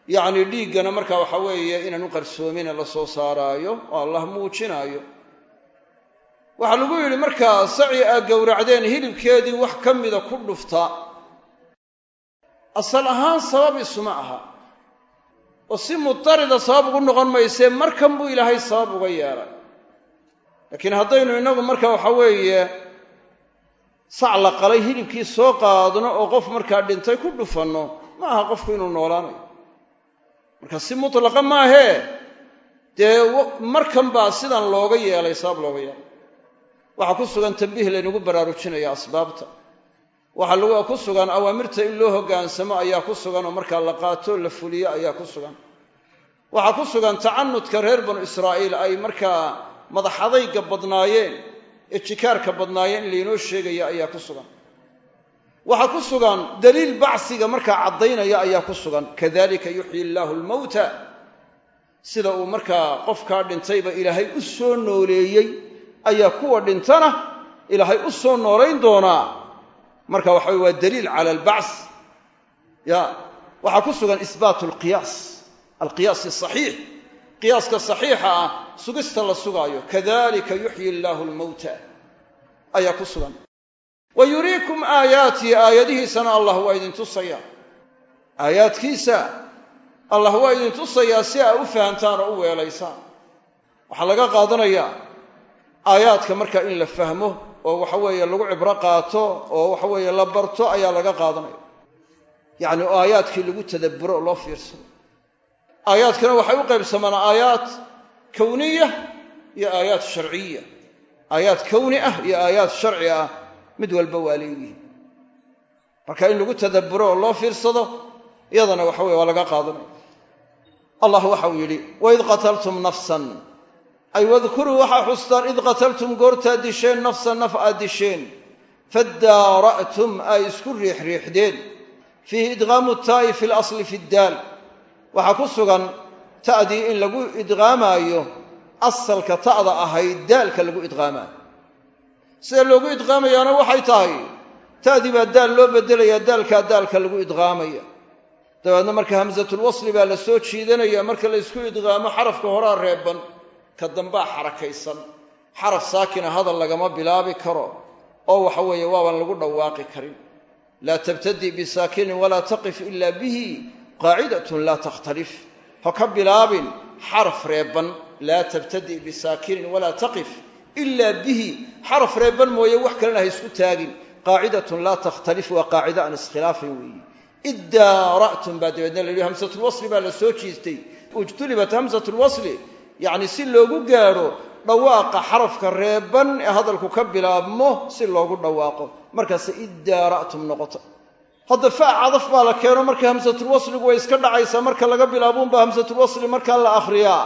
yacni dhiiggana marka waxa weeye inaanu qarsoomine la soo saaraayo oo allah muujinaayo. Waxaa lagu yidhi markaa saci aa gowracdeen hilibkeedii wax ka mida ku dhufta. Asal ahaan sabab isuma aha. Oo si mudarida sabab ugu noqon maysee markan buu ilaahay sabab uga yeelay. Laakiin haddaynu innagu marka waxa weeye sac la qalay hilibkii soo qaadno oo qof markaa dhintay ku dhufanno ma aha qofku inuu noolaanayo marka si mutlaqa maahee dee markan baa sidan looga yeelay sabab looga yeelay. Waxaa ku sugan tambiih laynagu baraarujinaya asbaabta. Waxaa ku sugan awaamirta in loo hoggaansamo ayaa ku sugan oo markaa la qaato la fuliyo ayaa ku sugan. Waxaa ku sugan tacanudka reer banu israa'iil ay markaa madaxadayga badnaayeen ee jikaarka badnaayeen in laynoo sheegaya ayaa ku sugan waxaa ku sugan daliil bacsiga markaa caddaynaya ayaa ku sugan. Kadalika yuxyi illaahu almawta. Sida uu markaa qofkaa dhintayba ilaahay u soo nooleeyey ayaa kuwa dhintana ilaahay u soo noolayn doonaa marka waxa waa daliil cala albacth. Ya waxaa ku sugan isbaatu alqiyaas alqiyaas asaxiix qiyaaska saxiixa ah sugista la sugaayo. Kadalika yuxyi illaahu almawta. Ayaa ku sugan wa yuriikum aayaatii aayadihiisana allah waa idin tusaya. Aayaadkiisa allah waa idin tusayaa si aa u fahamtaan oo u weelaysaan. Waxaa laga qaadanayaa aayaadka markaa in la fahmo oo waxa weeye lagu cibro qaato oo waxa weeye la barto ayaa laga qaadanaya. Yacni oo aayaadkii lagu tadabburo oo loo fiirsado aayaadkana waxay u qaybsamaan aayaad kowniya iyo aayaad sharciya. Aayaad kowni ah iyo aayaad sharci ah mid walba waa leeyihiin marka in lagu tadabburo oo loo fiirsado iyadana waxa weye waa laga qaadanaya allah waxa uu yidhi waid qataltum nafsan. Ay wadkuruu waxaa xustaan id qataltum goortaad disheen nafsan naf aad disheen. Fadaara'tum ay isku riixriixdeen. Fiihi idqaamu taa'i fi lasli fi ddaal. Waxaa ku sugan ta'dii in lagu idqaamaayo asalka ta'da ahayd daalka lagu idqaamaayo sida loogu idqaamayaana waxay tahay. Ta'dii baa daal loo beddelayaa daalkaa daalka lagu idqaamaya. Dabeedna marka hamsatulwasli baa la soo jiidanaya marka la ysku idqaamo xarafka horaa reeban ka dambaa xarakaysan. Xaraf saakina hadal lagama bilaabi karo oo waxa weeye waaban lagu dhawaaqi karin. Laa tabtadi bisaakinin walaa taqif ila bihi qaacidatun laa takhtalif. Ha ka bilaabin xaraf reeban laa tabtadi bisaakinin walaa taqif ila bihi. Xaraf reeban mooye wax kalena ha isku taagin. Qaacidatun laa takhtalif waa qaacida aan iskhilaafin weeye iddaara'tum baa dabeedna la yidhi hamsatulwasli baa la soo jiistay. Ujtulibat hamsatulwasli yacni si loogu gaadho dhawaaqa xarafka reeban ee hadalku ka bilaabmo si loogu dhawaaqo. Markaase iddaara'tum noqoto. Hadda faa cadaf baa la keeno marka hamsatulwasligu way iska dhacaysaa marka laga bilaabuunba hamsatulwasli markaa la akhriyaa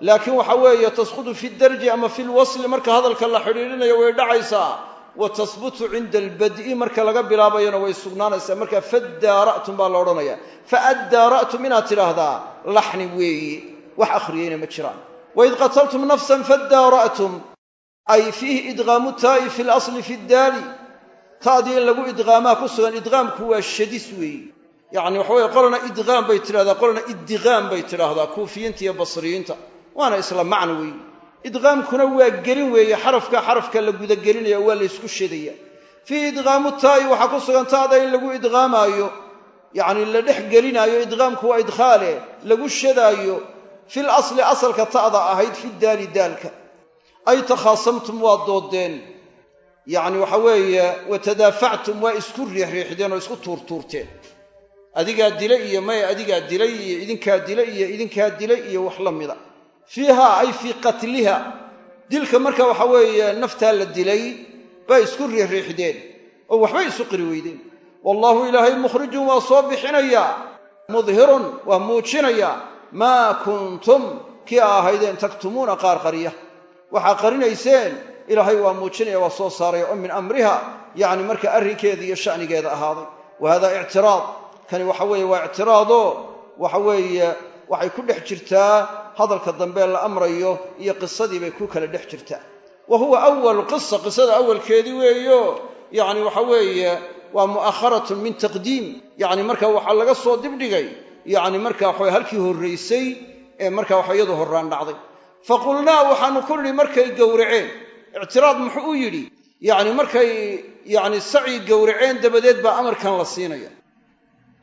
laakiin waxa weeye tasqudu fi darji ama fi lwasli marka hadalka la xidhiidhinayo way dhacaysaa. Wa tasbutu cinda albad'i marka laga bilaabayona way sugnaanaysaa. Marka faddaara'tum baa la odhanaya faaddaara'tum inaad tidhaahdaa laxni weeye wax akhriyeyna ma jiraan. Waid qataltum nafsan faddaara'tum ay fiihi idqaamu taa'i fi lasli fi ddaali. Ta'dii in lagu idqaamaa ku sugan idqaamku waa shadis weeye yacni waxa weye qolana idqaam bay tidhahdaa qolana iddiqaam bay tidhaahdaa kuufiyiinta iyo basriyiinta waana isla macno weeye. Idqaamkuna waa gelin weeye xarafka xarafka la gudagelinaya waa la ysku shadaya fiihi idqaamu taa'i waxaa ku sugan ta'da in lagu idqaamaayo yacni la dhex gelinaayo idqaamku waa idkhaale lagu shadaayo fil asli asalka ta'da ahayd fi daali daalka. Ay takhaasamtum waa doodeen. Yacni waxa weeye watadaafactum waa isku riixriixdeen oo isku tuurtuurteen. Adigaa dilay iyo maya adigaa dilay iyo idinkaa dilay iyo idinkaa dilay iyo wax la mida fiiha ay fii qatliha. Dilka marka waxa weeye naftaa la dilay bay isku riixriixdeen oo waxbay isu qiri weydeen. Wallaahu ilaahay mukhrijun waa soo bixinayaa mudhirun waa muujinayaa maa kuntum kii a ahaydeen taktumuuna qaar qariya. Waxaa qarinayseen ilaahay waa muujinaya waa soo saaraya oo min amriha yacni marka arrinkeeda iyo sha'nigeeda ahaaday. Wa hada ictiraad. Kani waxa weeye waa ictiraadoo waxa weeye waxay ku dhex jirtaa hadalka dambe la amrayo iyo qisadii bay ku kala dhex jirtaa. Wa huwa awalu qisa qisada awalkeedii weeyo yacni waxa weeye waa mu'akharatun min taqdiim. Yacni marka waxaa laga soo dibdhigay yacni marka waxa halkii horraysay ee marka waxa iyadu horraan dhacday. Fa qulnaa waxaanu ku nidhi markay gowraceen. Ictiraad muxuu u yidhi yacni markay yacni sacii gowraceen dabadeed baa amarkan la siinaya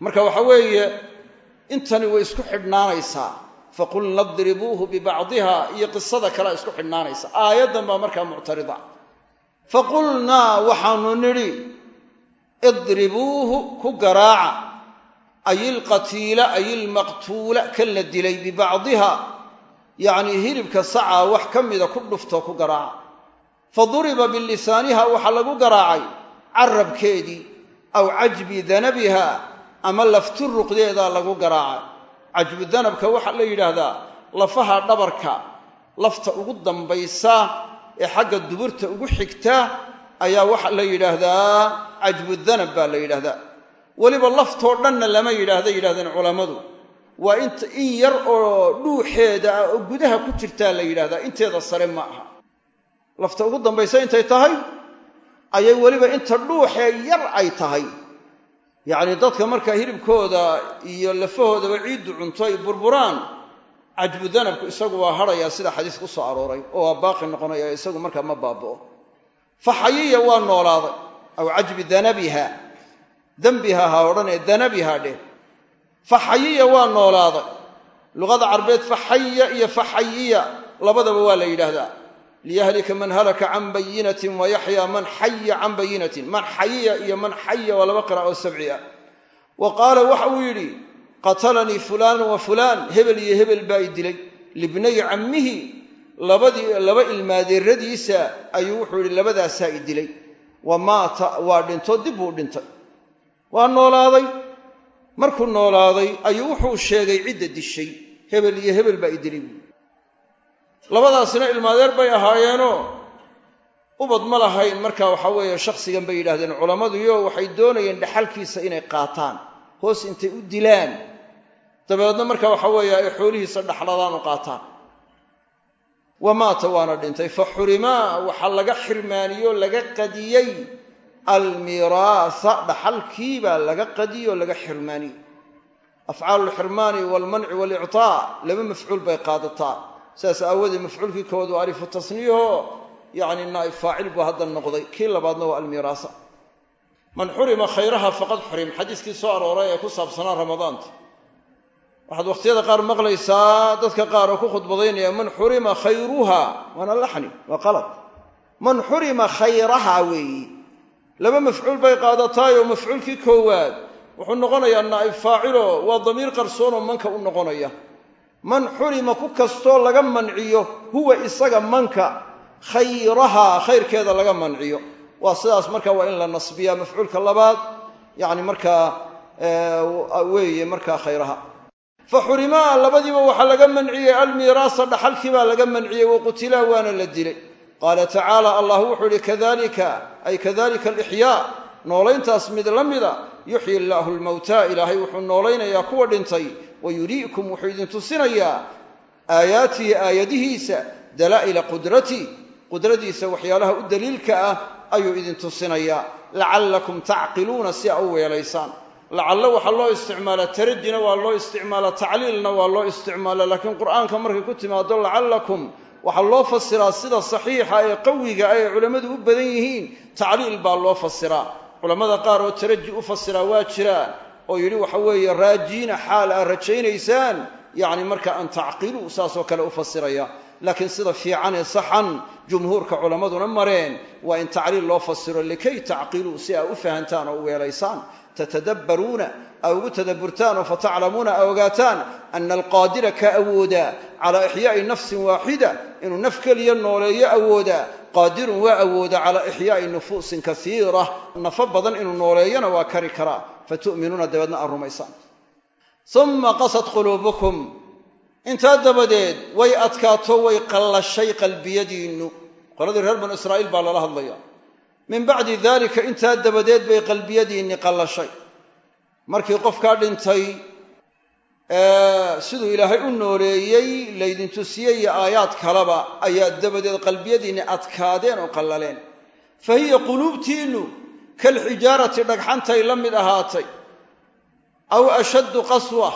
marka waxa weeye intani way isku xidhnaanaysaa faqulna idribuuhu bibacdiha iyo qisada kalea isku xidhnaanaysa. Aayaddan baa markaa muctarida. faqulnaa waxaanu nidhi idribuuhu ku garaaca ay ilqatiila ay ilmaqtuula kan la dilay bibacdiha. Yacnii hilibka sacaa wax ka mida ku dhuftoo ku garaaca. Fa duriba bilisaaniha waxaa lagu garaacay carabkeedii aw cajbi danabiha ama lafturuqdeedaa lagu garaacay cajbu danabka waxaa la yidhaahdaa lafaha dhabarka lafta ugu dambaysa ee xagga duburta ugu xigta ayaa waxa la yidhaahdaa cajbudanab baa la yidhaahdaa. Weliba laftoo dhanna lama yidhaahda yidhahdeen culammadu. Waa int in yar oo dhuuxeeda ah oo gudaha ku jirtaa la yidhahdaa inteeda sare ma aha. Lafta ugu dambaysa intay tahay? Ayay weliba inta dhuuxee yar ay tahay yacni dadka markaa hilibkooda iyo lafahoodaba ciiddu cunto ay burburaan. Cajbudanabku isagu waa hadhayaa sida xadiis ku soo arooray oo waa baaqi noqonaya isagu markaa ma baaba'o. Faxayiya waa noolaaday. Aw cajbi danabiha. Dembiha ha odhanee danabiha dheh. Faxayiya waa noolaaday. Luqada carbeed faxaya iyo faxayiya labadaba waa la yidhaahdaa liyahlika man halaka can bayinatin wa yaxya man xaya can bayinatin. Man xayiya iyo man xaya waa laba qira'a oo sabci ah wa qaala waxa uu yidhi qatalanii fulaanu wa fulaan hebel iyo hebel baa i dilay. Libnay cammihi laba ilmaadeeradiisa ayuu wuxuu yidhi labadaasaa i dilay. Wa maata waa dhinto dib buu dhintay. Waa noolaaday. Markuu noolaaday ayuu wuxuu sheegay cidda dishay. Hebel iyo hebel baa i dilay. buui labadaasina ilmaadeer bay ahaayeenoo ubad ma lahayn. Marka waxa weeye shakhsigan bay yidhahdeen culammaduyo waxay doonayeen dhaxalkiisa inay qaataan hoos intay u dilaan. Dabeedna marka waxa weeye ay xoolihiisa dhaxladaan u qaataan. Wa maata waana dhintay. Fa xurimaa waxaa laga xirmaaniyo laga qadiyey almiraasa dhaxalkii baa laga qadiyey oo laga xirmaaniyey. Afcaalu lxirmaani waalmanci waalictaa laba mafcuul bay qaadataa sidaas aawoodee mafcuulkii kowaad waa alifu tasniyaho yacni naa'ib faacil buu hadda noqday. Kii labaadna waa almiraasa. Man xurima khayraha faqad xurim. Xadiiskii soo arooray ee ku saabsanaa ramadaanta. Waxaad wakhtiyada qaar maqlaysaa dadka qaar oo ku khudbadaynaya man xurima khayruha. Waana laxni waa qalad. Man xurima khayraha weeyi. Laba mafcuul bay qaadataayoo mafcuulkii koowaad wuxuu noqonayaa naa'ib faacilo waa damiir qarsoonoo manka u noqonaya man xurima ku kastoo laga manciyo huwa isaga manka. Khayraha khayrkeeda laga manciyo. Waa sidaas marka waa in la nasbiyaa mafcuulka labaad. Yani markaa weeye markaa khayraha. Fa xurimaa labadiiba waxaa laga manciyey almiiraasa dhaxalkii baa laga manciyey waqutilaa waana la dilay. Qaala tacaala allah wuxuu ihi kadalika ay kadalika alixyaa noolayntaas mid la mida yuxyi illaahu lmawta ilaahay wuxuu noolaynayaa kuwa dhintay wa yuriikum wuxuu idin tusinayaa aayaatihi aayadihiisa dalaa'ila qudrati qudradiisa waxyaalaha u daliilka ah ayuu idin tusinayaa. lacallakum tacqiluuna si a u weelaysaan. lacallo waxaa loo isticmaalaa taradina waa loo isticmaalaa tacliilna waa loo isticmaalaa laakiin qur'aanka markay ku timaado lacallakum waxaa loo fasiraa sida saxiixa ee qawiga ay culammadu u badan yihiin tacliil baa loo fasiraa culammada qaar oo taraji u waa jiraa oo yidhi waxa weeye raajiina xaal aad rajaynaysaan. Yacni marka an tacqiluu saasoo kale u fasiraya. Laakiin sida fiican ee saxan jumhuurka culammaduna mareen waa in tacliil loo fasiro likay tacqiluu si aa u fahantaan oo u weelaysaan tatadabbaruuna aa ugu tadabburtaan oo fataclamuuna aa ogaataan ana alqaadira ka awoodaa calaa ixyaa'i nafsin waaxida inuu naf keliya nooleeyo awoodaa qaadirun waa awoodaa calaa ixyaa'i nufuusin kasiira nafo badan inuu nooleeyona waa kari karaa fatu'minuuna dabeedna aad rumaysaan uma qasad quluubukum intaa dabadeed way adkaato way qallashay qalbiyadiinnu qoladii reer banu israa'iil baa lala hadlaya min bacdi dalika intaa dabadeed bay qalbiyadiinni qallashay. Markii qofkaa dhintay siduu ilaahay u nooleeyey laydin tusiyey iyo aayaad kaleba ayaa dabadeed qalbiyadiinni adkaadeen oo qallaleen. Fa hiya quluubtiinnu kalxijaarati dhagxantay la mid ahaatay. Aw ashaddu qaswa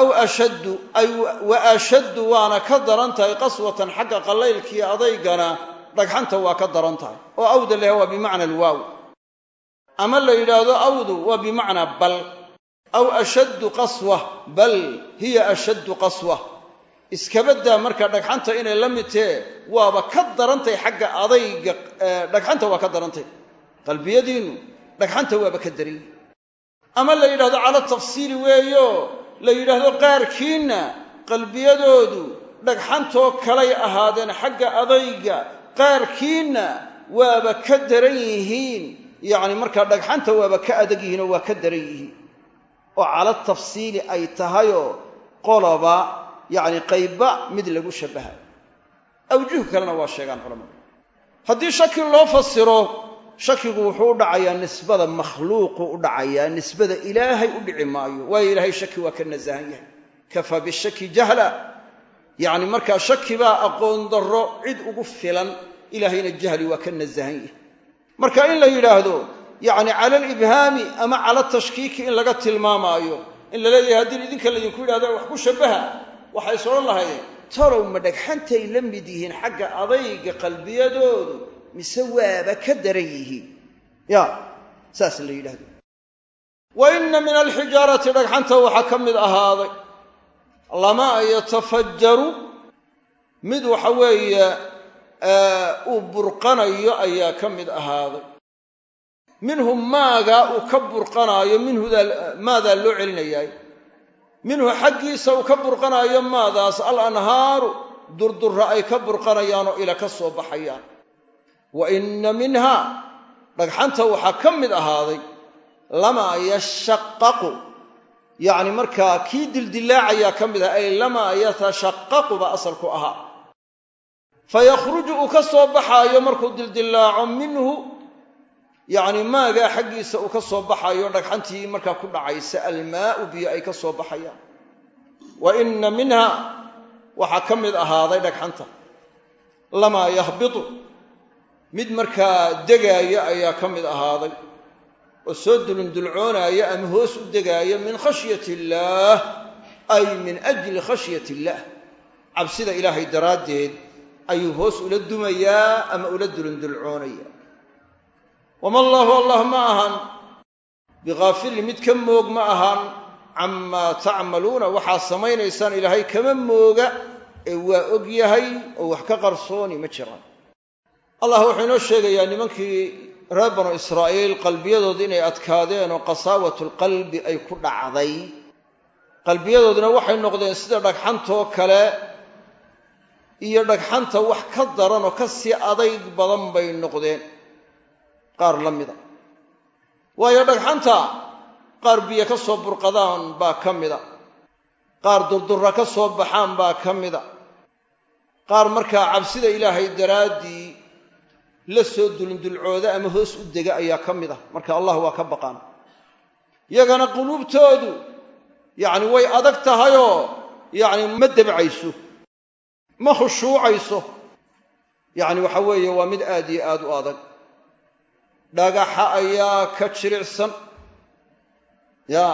aw ashaddu ay wa ashaddu waana ka daran tahay qaswatan xagga qallaylkiiyo adaygana dhagxanta waa ka daran tahay. Oo awda leh waa bimacna alwaaw. Ama la yidhaahdo awdu waa bimacnaa bal. Aw ashaddu qaswa bal hiya ashaddu qaswa. Iskabadaa marka dhagxanta inay la mid tee waaba ka darantay xagga adayga dhagxanta waa ka darantay qalbiyadiinnu dhagxanta waaba ka daray ama la yidhahdo cala tafsiili weeyo la yidhaahdo qaarkiinna qalbiyadoodu dhagxantoo kalay ahaadeen xagga adayga qaarkiinna waaba ka daran yihiin. Yacni markaa dhagxanta waaba ka adag yihiin oo waa ka daran yihiin. Oo cala tafsiili ay tahayoo qoloba yacni qaybba mid lagu shabbahay awjuh kalena waa sheegaan culamadu. Haddii shaki loo fasiro shakigu wuxuu u dhacayaa nisbada makhluuqu u dhacayaa nisbada ilaahay u dhici maayo. Waayo ilaahay shaki waa ka nasahan yahay. Kafaa bishaki jahla. Yacni markaa shaki baa aqoon darro cid ugu filan ilaahayna jahli waa ka nasahan yahay marka in la yidhaahdo yacni cala alibhaami ama cala tashkiiki in laga tilmaamaayo in la leeyahay haddii idinka laydinku yidhahdo wax ku shabbaha waxay is odhan lahaydeen talow ma dhagxantay la mid yihiin xagga adayga qalbiyadoodu mise waaba ka daran yihiin ya saas la yidhahdo wa inna min alxijaarati dhagxanta waxaa ka mid ahaaday lamaa yatafajaru mid waxa uu burqanayo ayaa ka mid ahaaday. Minhu maagaa uu ka burqanaayo minhudaa maadaa loo celinayaay. Minhu xaggiisa uu ka burqanaayo maadaas al anhaaru durdurra ay ka burqanayaanoo ila ka soo baxayaan. Wa inna minha dhagxanta waxaa ka mid ahaaday lamaa yashaqaqu yacni markaa kii dildillaacayaa ka mid ah ay lamaa yatashaqaqu baa asalku ahaa fayakhruju uu ka soo baxaayo markuu dildillaaco minhu yacni maagaa xaggiisa uu ka soo baxayo dhagxantii markaa ku dhacaysa almaau biyo ay ka soo baxayaan. Wa inna minha waxaa ka mid ahaaday dhagxanta. Lamaa yahbitu mid markaa degaaya ayaa ka mid ahaaday. Oo soo dulundulcoonaaya ama hoos u degaaya min khashyati illaah ay min ajli khashyati illaah cabsida ilaahay daraaddeed ayuu hoos ula dumayaa ama ula dulundulcoonaya wama allaahu allah ma ahan. Bikaafilin mid ka moog ma ahan. Camaa tacmaluuna waxaad samaynaysaan ilaahay kama mooga ee waa og yahay oo wax ka qarsooni ma jiraan. Allah wuxuu inoo sheegayaa nimankii reer banu israa'iil qalbiyadooda inay adkaadeen oo qasaawatulqalbi ay ku dhacday. Qalbiyadooduna waxay noqdeen sida dhagxantoo kale iyo dhagxanta wax ka daran oo ka sii adayg badan bay noqdeen. Qaar la mida waayo dhagxanta qaar biyo ka soo burqadaan baa ka mida qaar durdurra ka soo baxaan baa ka mida qaar markaa cabsida ilaahay daraaddii la soo dulundulcooda ama hoos u dega ayaa ka mid ah marka allah waa ka baqaan. Yagana quluubtoodu yacni way adag tahayoo yacni ma debcayso ma khushuucayso. Yacni waxa weeye waa mid aad iyo aad u adag dhagaxa ayaa ka jiricsan ya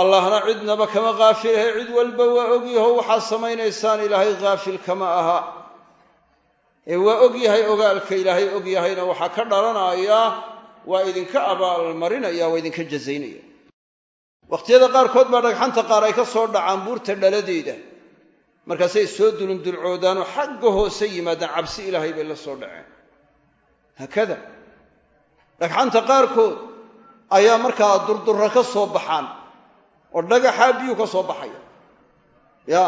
allahna cidnaba kama khaafilhe cid walba waa ogyaho waxaad samaynaysaan ilaahay khaafil kama aha. Ee waa og yahay ogaalka ilaahay og yahayna waxaa ka dhalanaya waa idinka abaalmarinaya waa idinka jazaynaya. Wakhtiyada qaarkood baa dhagxanta qaar ay ka soo dhacaan buurta dhaladeeda markaasay soo dulundulcoodaanoo xagga hoose yimaadaan cabsi ilaahay bay la soo dhaceen. Haakada. Dhagxanta qaarkood ayaa markaa durdurra ka soo baxaan oo dhagaxaa biyuu ka soo baxaya. Ya.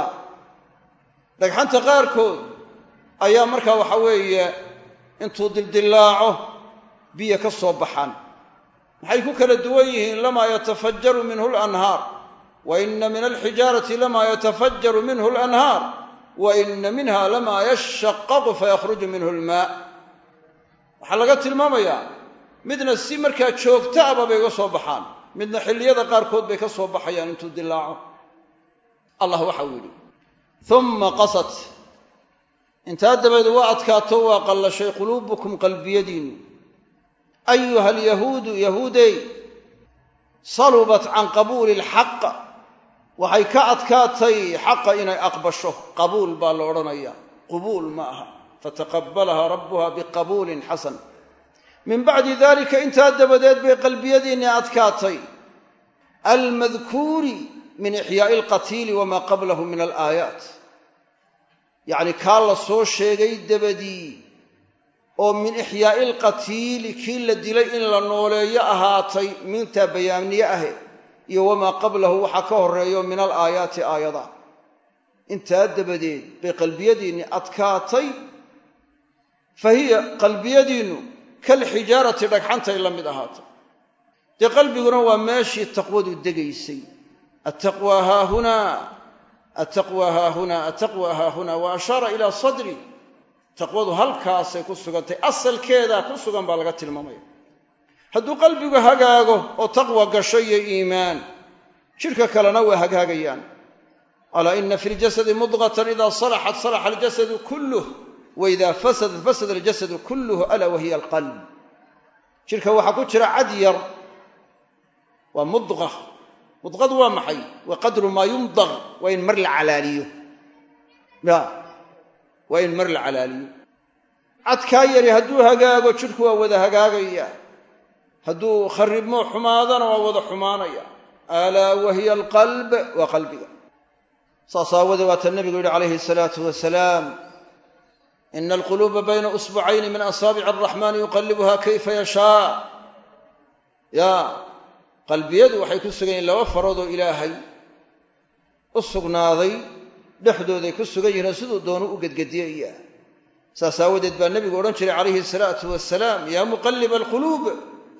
Dhagxanta qaarkood ayaa markaa waxa weeye intuu dildillaaco biyo ka soo baxaan. Maxay ku kala duwan yihiin? Lamaa yatafajaru minhu lanhaar wa ina min alxijaarati lamaa yatafajaru minhu lanhaar wa ina minha lamaa yashaqaqu fayakhruju minhu lmaa waxaa laga tilmaamayaa midna si markaa joogta aba bay uga soo baxaan. midna xilliyada qaarkood bay ka soo baxayaan intuu dilaaco allah waxau yidhi uma qasat. Intaa dabeed waa adkaato waa qallashay quluubukum qalbiyadiinnu ayuha alyahuudu yahuudey salubat can qabuuli alxaq waxay ka adkaatay xaqa inay aqbasho. Qabuul baa la odhanaya. Qubuul ma aha. Fataqabalaha rabbuha biqabuulin xasan. Min bacdi dalika intaa dabadeed bay qalbiyadiinni adkaatay. Almadkuuri min ixyaa'i alqatiili wamaa qablahu min alaayaat yacni kaa la soo sheegay dabadii oo min ixyaa'i alqatiili kii la dilay in la nooleeyo ahaatay mintaa bayaaniye ahe iyo wamaa qablahu waxaa ka horreeyo min alaayaati aayada. Intaa dabadeed bay qalbiyadiinni adkaatay fa hiya qalbiyadiinnu kalxijaarati dhagxantay la mid ahaatay. Dee qalbiguna waa meeshii taqwadu degaysay. Attaqwa haahunaa attaqwa haahunaa attaqwa haahunaa wa ashaara ilaa sadri. Taqwadu halkaasay ku sugantay asalkeedaa ku sugan baa laga tilmaamaya hadduu qalbigu hagaago oo taqwa gasho iyo iimaan jidhka kalena waa hagaagayaan. Alaa ina fi ljasadi mudqatan ida salaxat salaxa aljasadu kulluh wa ida fasadat fasada aljasadu kulluh alaa wahiya alqalb jidhka waxaa ku jira cad yar waa mudqa mudqadu waa maxay? Waa qadru maa yumdaq waa in mar la calaaliyo. Ya waa in mar la calaaliyo. Cadkaa yari hadduu hagaago jidhku waa wada hagaagaya hadduu kharibmo xumaadana waa wada xumaanaya. Alaa wahiya alqalb waa qalbiga. Saas aawadee waata nebigu yihi calayhi salaatu wasalaam ina alquluuba bayna usbucayni min asaabici araxmaani yuqallibuha kayfa yashaa. Ya qalbiyadu waxay ku sugan yihiin laba faroodoo ilaahay u sugnaaday dhexdooday ku sugan yihiin oo siduu doonu u gedgediyaya saas aawadeed baa nebigu odhan jiray calayhi salaatu wasalaam yaa muqalliba alquluub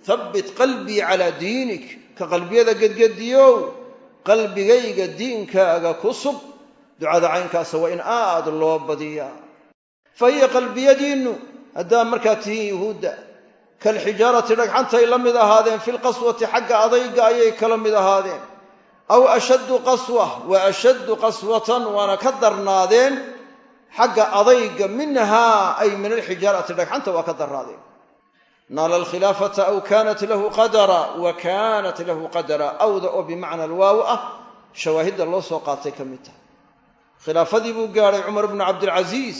habbit qalbii calaa diinik ka qalbiyada gedgediyow qalbigayga diinkaaga ku sug ducada caynkaasa waa in aad loo badiyaa. Fa hiya qalbiyadiinnu haddaa markaa tihiin yuhuudda kalxijaarati dhagxantay la mid ahaadeen filqaswati xagga adayga ayay kala mid ahaadeen. Aw ashaddu qaswa wa ashaddu qaswatan waana ka darnaadeen xagga adayga minhaa ay min alxijaarati dhagxanta waa ka darnaadeen naala alkhilaafata aw kaanat lahu qadara wa kaanat lahu qadara awda oo bimacna alwaaw ah shawaahidda loo soo qaatay ka mid tahay khilaafadii buu gaadhay cumar bnu cabdilcasiis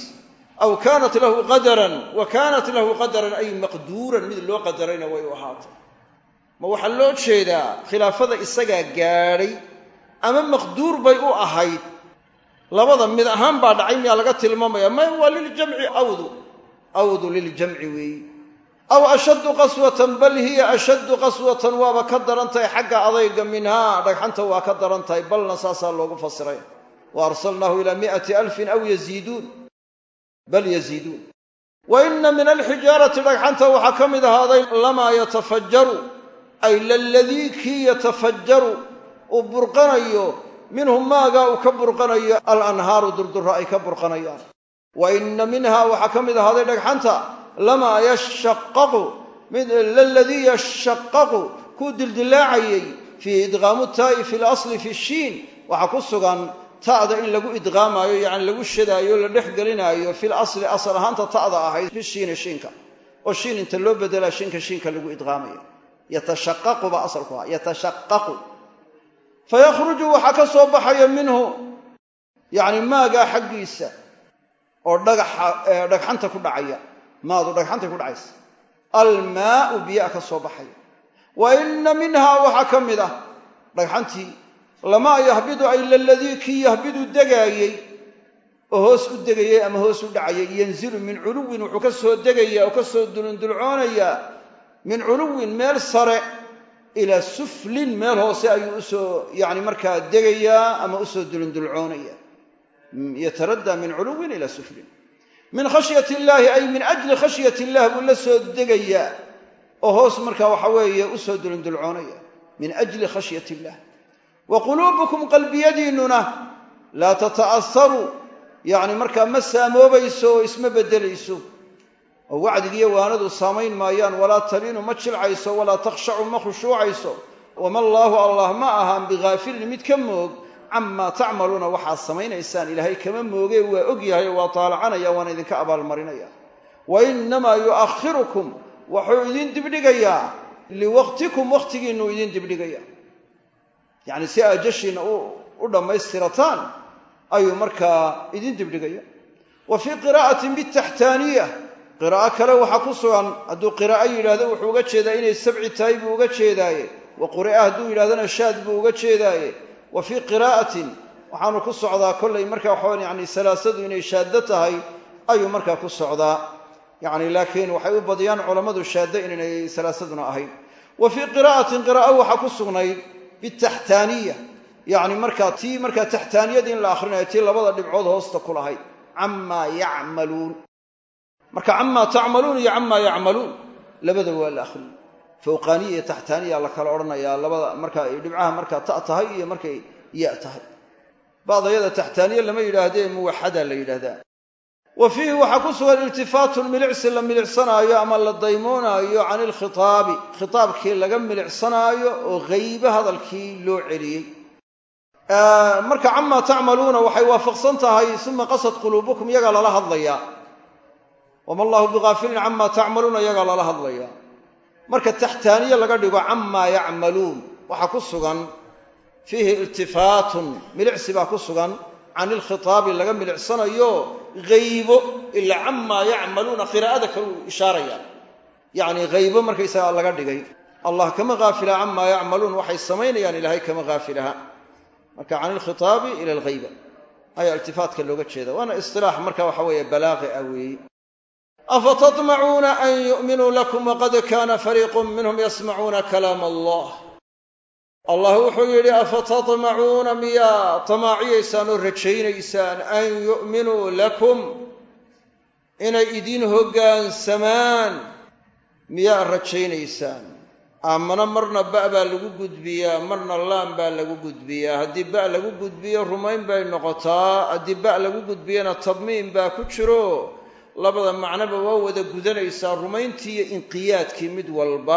aw kaanat lahu qadaran wa kaanat lahu qadaran ay maqduuran mid loo qadarayna way u ahaatay ma waxaa loo jeedaa khilaafada isagaa gaadhay ama maqduur bay u ahayd labada mid ahaan baa dhacay miyaa laga tilmaamaya may waa liljamci awdu awdu liljamci weeyi aw ashaddu qaswatan bal hiya ashaddu qaswatan waaba ka daran tahay xagga adayga minhaa dhagxanta waa ka daran tahay balna saasaa loogu fasiray wa arsalnaahu ilaa mi'ati alfin aw yaziiduun bal yaziiduun wa ina min alxijaarati dhagxanta waxaa ka mid ahaaday lamaa yatafajaru ay laladii kii yatafajaru uu burqanayo minhu maagaa uu ka burqanayo alanhaaru durdura ay ka burqanayaan wa ina minha waxaa ka mid ahaaday dhagxanta lamaa yashaqaqu mid laladii yashaqaqu kuu dildilaacayey fii idqaamu taa'i fi lasli fi shiin waxaa ku sugan ta'da in lagu idqaamaayo yacni lagu shadaayo la dhex gelinaayo fil asli asal ahaanta ta'da ahayd fi shiini shiinka oo shiin inta loo bedelaa shiinka shiinka lagu idqaamayo yatashaqaqu baa asalku ahaa yatashaqaqu. fayakhruju waxaa ka soo baxaya minhu yacni maagaa xaggiisa oo dhagaxa dhagxanta ku dhacaya maadu dhagxantay ku dhacaysa. Almaau biyaa ka soo baxaya wa ina minhaa waxaa ka mid ah. Dhagxantii lamaa yahbidu ay laladii kii yahbidu degaayey oo hoos u degayey ama hoos u dhacayay yanzilu min culuwin wuxuu ka soo degayaa oo ka soo dulundulcoonayaa min culuwin meel sare ilaa suflin meel hoose ayuu u soo yani markaa degayaa ama u soo dulundulcoonaya yataraddaa min culuwin ilaa suflin min khashyati illaahi ay min ajli khashyati illah buu la soo degayaa oo hoos markaa waxa weeye u soo dulundulcoonaya min ajli khashyati illah wa quluubukum qalbiyadiinnuna laa tata'aharu yacni markaa ma saamoobayso oo isma beddelayso oo wacdigiiyo waanadu saamayn maayaan walaa taliinu ma jilcayso walaa takhshacu ma khushuucayso wama allaahu allah ma ahaan bikaafilin mid ka moog camaa tacmaluuna waxaad samaynaysaan ilaahay kama mooge waa og yahay oo waa taalacanaya waana idinka abaalmarinaya wa innamaa yu'akhirukum wuxuu idin dibdhigayaa. Liwaqtikum wakhtigiinnu idin dibdhigaya yacni si ajashiinna u dhammaystirataan ayuu markaa idin dibdhigaya wa fii qiraa'atin bitaxtaaniya qiraa'o kale waxaa ku sugan hadduu qiraa'o yidhahdo wuxuu uga jeedaa inay sabci tahay buu uga jeedaaye. Wa quri'a hadduu yidhahdana shaad buu uga jeedaaye wa fii qiraa'atin waxaanu ku socdaa kollay markaa waxawan yani salaasadu inay shaaddo tahay ayuu markaa ku socdaa. Yacni laakiin waxay u badiyaan culammadu shaaddo inaynay salaasaduna ahayn. Wa fii qiraa'atin qiraa'o waxaa ku sugnayd bitaxtaaniya. Yacni markaa tii markaa taxtaaniyadii in la akhrinayo tii labada dhibcood hoosta ku lahayd. Camaa yacmaluun. Marka camaa tacmaluun iyo camaa yacmaluun labadaba waa la akhriyey fawqaaniya iyo taxtaaniya la kala odhanayaa labada marka dhibcaha markaa ta tahay iyo markay ya tahay. Ba'dayada taxtaaniye lama yidhaahdee muwaxada la yidhahdaa wa fiihi waxaa ku sugan iltifaatun milicsi la milicsanaayo ama la daymoonaayo can ilkhitaabi khitaabkii laga milicsanaayo oo haybe hadalkii loo celiyey. Marka camaa tacmaluuna waxay waafaqsan tahay uma qasad quluubukum iyagaa lala hadlayaa. Wama allahu bigaafilin camaa tacmaluuna iyagaa lala hadlayaa marka taxtaaniye laga dhigo camaa yacmaluun waxaa ku sugan fiihi iltifaatun milicsi baa ku sugan can ilkhitaabi laga milicsanayo haybo ila camaa yacmaluuna qiraa'ada kale uu ishaaraya. Yacni haybo markaysagaa laga dhigay. Allah kama haafila camaa yacmaluun waxay samaynayaan ilaahay kama haafilaha marka can ilkhitaabi ila alghayba. Ayaa iltifaatka looga jeeda. Waana isilaax marka waxa weeye balaaqi ah weeye afatatmacuuna an yu'minuu lakum waqad kana fariiqun minhum yasmacuuna kalaam allah allah wuxuu yidhi afatatmacuuna miyaa tamaaciyaysaan oo rajaynaysaan an yu'minuu lakum inay idiin hoggaansamaan miyaa rajaynaysaan aamana marna ba' baa lagu gudbiyaa marna laan baa lagu gudbiyaa haddii ba' lagu gudbiyo rumayn bay noqotaa haddii ba' lagu gudbiyana tabmiin baa ku jiro labada macnoba waa wada gudanaysaa rumayntii iyo inqiyaadkii mid walba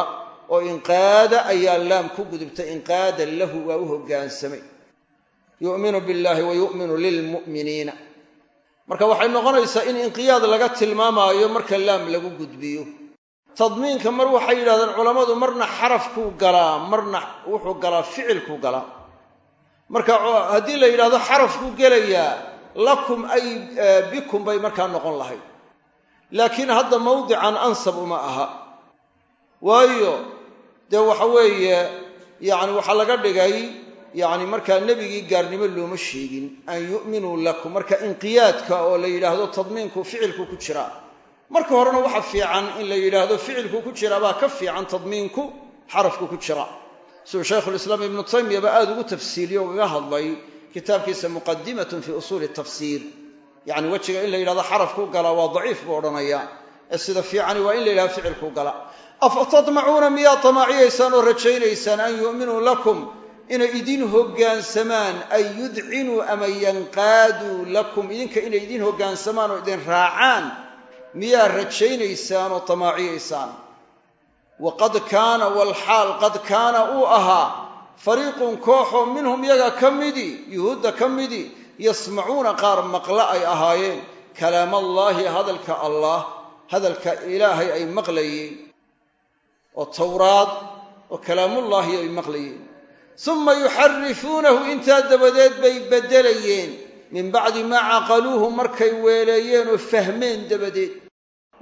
oo inqaada ayaa laam ku gudubtay inqaada lahu waa u hoggaansamay yu'minu billahi wa yu'minu lilmu'miniina. Marka waxay noqonaysaa in inqiyaad laga tilmaamaayo marka laam lagu gudbiyo. Tadmiinka mar waxay yidhahdeen culammadu marna xarafkuu galaa marna wuxuu galaa ficilkuu galaa. Marka haddii la yidhahdo xarafkuu gelayaa lakum ay bikum bay markaa noqon lahayd laakiin hadda mawdican ansab uma aha. Waayo dee waxa weeye yacni waxaa laga dhigay yacni markaa nebigii gaarnimo looma sheegin an yu'minuu lakum marka inqiyaadka oo la yidhaahdo tadmiinku ficilku ku jiraa marka horena waxa fiican in la yidhaahdo ficilku ku jira baa ka fiican tadmiinku xarafku ku jira. Siduu shaykhulislaam ibnu taymiyaba aada ugu tafsiiliyo ugaga hadlay kitaabkiisa muqadimatun fii usuuli tafsiir yacni wejiga in la yidhahdo xarafku gala waa daciif buu odhanaya. Ee sida fiicani waa in la yidhahdo ficilku gala. Afatatmacuuna miyaa tamaaciyaysaan oo rajaynaysaan an yu'minuu lakum? Inay idin hoggaansamaan ay yudcinuu ama yanqaaduu lakum? Idinka inay idin hoggaansamaan oo idin raacaan miyaa rajaynaysaan oo tamaaciyaysaan waqad kaana walxaal qad kaana uu ahaa fariiqun kooxoo minhum yaga ka midii yuhuudda ka midii yasmacuuna qaar maqla ay ahaayeen. Kalaamallaahi hadalka allah hadalka ilaahay ay maqlayeen. Oo towraad oo kalaamullaahi ay maqlayeen. Suma yuxarifuunahu intaa dabadeed bay beddelayeen. Min bacdi maa caqaluuhu markay weeleeyeen oo fahmeen dabadeed.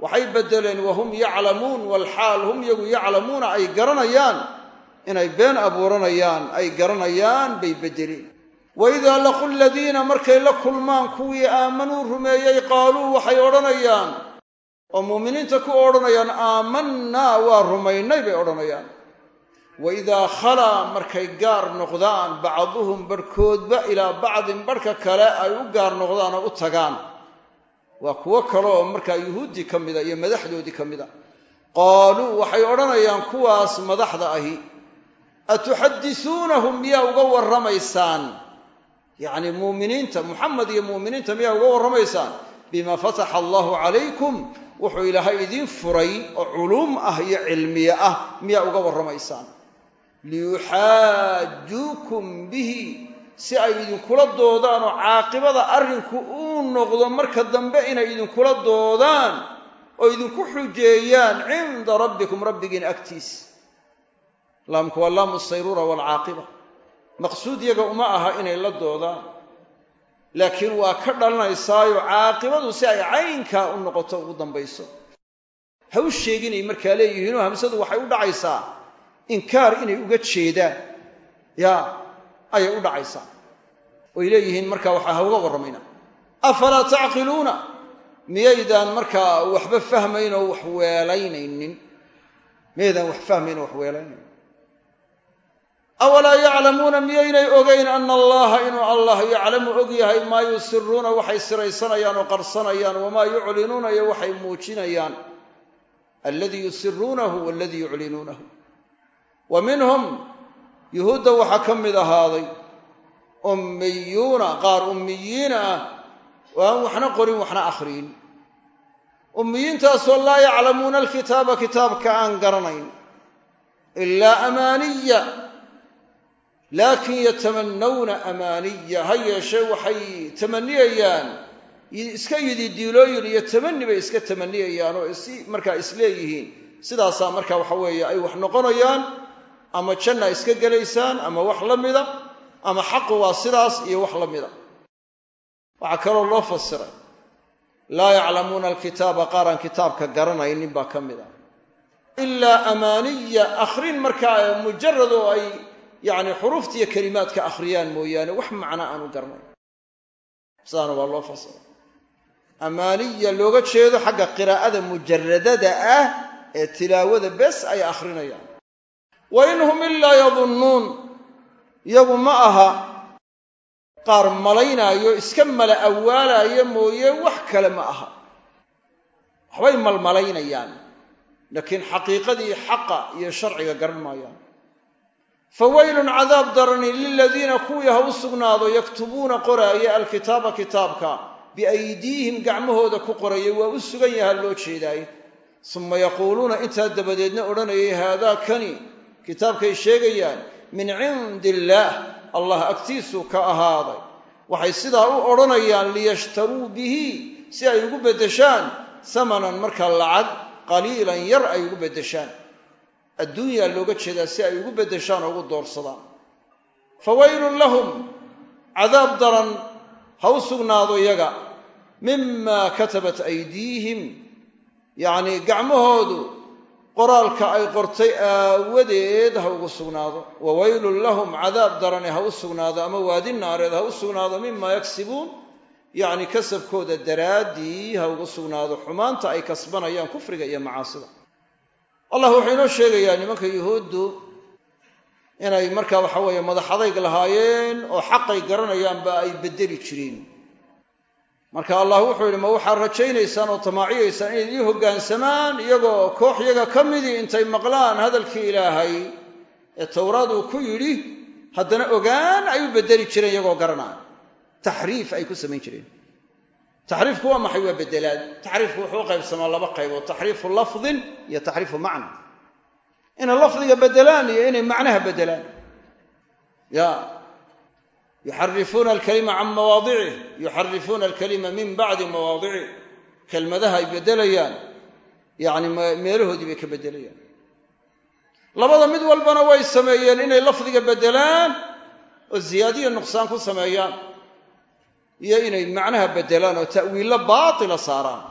Waxay beddeleen wahum yaclamuun walxaal hum yagu yaclamuuna ay garanayaan. Inay been abuuranayaan ay garanayaan bay beddeleen waidaa laqu ladiina markay la kulmaan kuwii aamanuu rumeeyey qaaluu waxay odhanayaan oo muuminiinta ku odhanayaan aamannaa waa rumaynay bay odhanayaan waidaa khalaa markay gaar noqdaan bacduhum barhkoodba ilaa bacdin barhka kale ay u gaar noqdaan oo u tagaan waa kuwo kale oo markaa yuhuuddii ka mida iyo madaxdoodii ka mida qaaluu waxay odhanayaan kuwaas madaxda ahi atuxadisuunahum miyaa uga warramaysaan yacni muuminiinta muxamed iyo muuminiinta miyaa uga warramaysaan? Bima fataxa allahu calaykum wuxuu ilaahay idiin furay oo culuum ah iyo cilmiye ah miyaa uga warramaysaan? Liyuxaajuukum bihi si ay idinkula doodaan oo caaqibada arrinku uu noqdo marka dambe inay idinkula doodaan oo idinku xujeeyaan cinda rabbikum rabbigiin agtiis. Laamku waa laamu sayruura waalcaaqiba maqsuud yaga uma aha inay la doodaan. Laakiin waa ka dhalanaysaayo caaqibadu si ay caynkaa u noqoto ugu dambayso. Ha u sheeginay markaa leeyihiinoo hamsadu waxay u dhacaysaa. Inkaar inay uga jeedaan. Yaa ayay u dhacaysaa. Oy leeyihiin markaa waxaa ha uga warramayna. Afalaa tacqiluuna? Miyaydaan markaa waxba fahmayn oo wax weelaynaynin miyaydaan wax fahmayn oo wax weelaynayn awalaa yaclamuuna miyaynay ogayn ana allaha inuu allah yaclamu og yahay maa yusiruuna waxay siraysanayaan oo qarsanayaan wamaa yuclinuuna iyo waxay muujinayaan alladii yusiruunahu waladii yuclinuunahu wa minhum yuhuudda waxaa ka mid ahaaday ummiyuuna qaar ummiyiina ah oo aan waxna qorin waxna akhriyin ummiyiintaasoo laa yaclamuuna alkitaaba kitaabka aan garanayn ilaa amaaniya laakin yatamannawna amaaniya ha yeeshee waxay tamaniyayaan iska yidi diilooyin iyo tamani bay iska tamaniyayaan oo is markaa isleeyihiin sidaasaa marka waxa weeye ay wax noqonayaan ama janna iska gelaysaan ama wax la mida ama xaqu waa sidaas iyo wax la mida. Waxaa kaloo loo fasiray. Laa yaclamuuna alkitaaba qaaraan kitaabka garanaynin baa ka mid ah ilaa amaaniya akhrin markaa mujarad oo ay yacni xuruuftiiyo kelimaadka akhriyaan mooyaane wax macno aanu garanayn sidaana waa loo fasiray amaaniya looga jeedo xagga qiraa'ada mujaradada ah ee tilaawada bes ay akhrinayaan. Wa in hum ilaa yadunnuun iyagu ma aha qaar malaynaayo iska mala awaalaayo mooye wax kale ma aha. Waxbay malmalaynayaan laakiin xaqiiqadii xaqa iyo sharciga garan maayaan fa weylun cadaab darani liladiina kuwii ha u sugnaado yaktubuuna qoraaya alkitaaba kitaabka biaydiihim gacmahooda ku qorayay waa u sugan yaha loo jeedaaye suma yaquuluuna intaa dabadeedna odhanayay haadaa kani kitaabkay sheegayaan min cindi illaah allah agtiisuu ka ahaaday. Waxay sidaa u odhanayaan liyashtaruu bihi si ay ugu beddeshaan samanan markaa lacag qaliilan yar ay ugu beddeshaan adduunyaa looga jeedaa si ay ugu beddeshaan oo ugu doorsadaan. Fa weylun lahum cadaab daran ha u sugnaado yaga mima katabat aydiihim yacnii gacmahoodu qoraalka ay qortay aawadeed ha ugu sugnaado. Wa weylun lahum cadaab darani ha u sugnaado ama waadi naareed ha u sugnaado mima yaksibuun yacni kasabkooda daraaddii ha ugu sugnaado xumaanta ay kasbanayaan kufriga iyo macaasida allah wuxuu inoo sheegayaa nimanka yuhuuddu inay markaa waxa weeye madaxadayg lahaayeen oo xaqay garanayaanba ay beddeli jireen. Marka allah wuxuu yidhi ma waxaad rajaynaysaan oo tamaaciyaysaan inay ii hoggaansamaan iyagoo koox yaga ka midii intay maqlaan hadalkii ilaahay ee towraad uu ku yidhi? Haddana ogaan ay u beddeli jireen iyagoo garanaya taxriif ay ku samayn jireen taxriifku waa maxay waa beddelaad taxriifku wuxuu qaybsamaa laba qaybood taxriifu lafdin iyo taxriifu macna. Inay lafdiga beddelaan iyo inay macnaha beddelaan ya yuxarifuuna alkalima can mawaadicih yuxarifuuna alkalima min bacdi mawaadicih kelmadaha ay beddelayaan yacni meelahoodii bay ka beddelayaan labada mid walbana way sameeyeen inay lafdiga beddelaan oo ziyaadiya nuqsaan ku sameeyaan iyo inay macnaha beddelaan oo ta'wiillo baatila saaraan.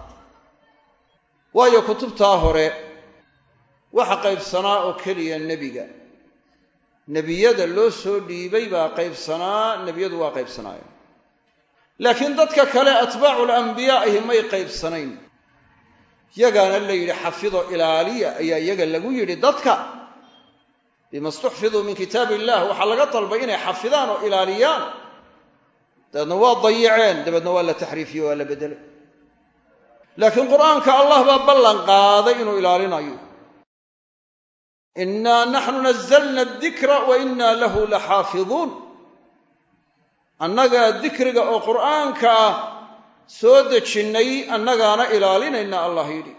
Waayo kutubtaa hore waxa qaybsanaa oo keliya nebiga. Nebiyada loo soo dhiibay baa qaybsanaa nebiyadu waa qaybsanaayeen laakiin dadka kale atbaacu lambiyaa ahi may qaybsanayn. Yagaana la yidhi xafido ilaaliya ayaa iyaga lagu yidhi dadka bima istuxfiduu min kitaab illah waxaa laga dalbay inay xafidaan oo ilaaliyaan dabeedna waa dayaceen dabeedna waa la taxriifiye waa la beddelay laakiin qur'aanka allah baa ballan qaaday inuu ilaalinayo. Innaa naxnu nazalna adikra wa innaa lahu la xaafiduun annagaa dikriga oo qur'aanka ah soo dejinnay annagaana ilaalinayna allah yidhi.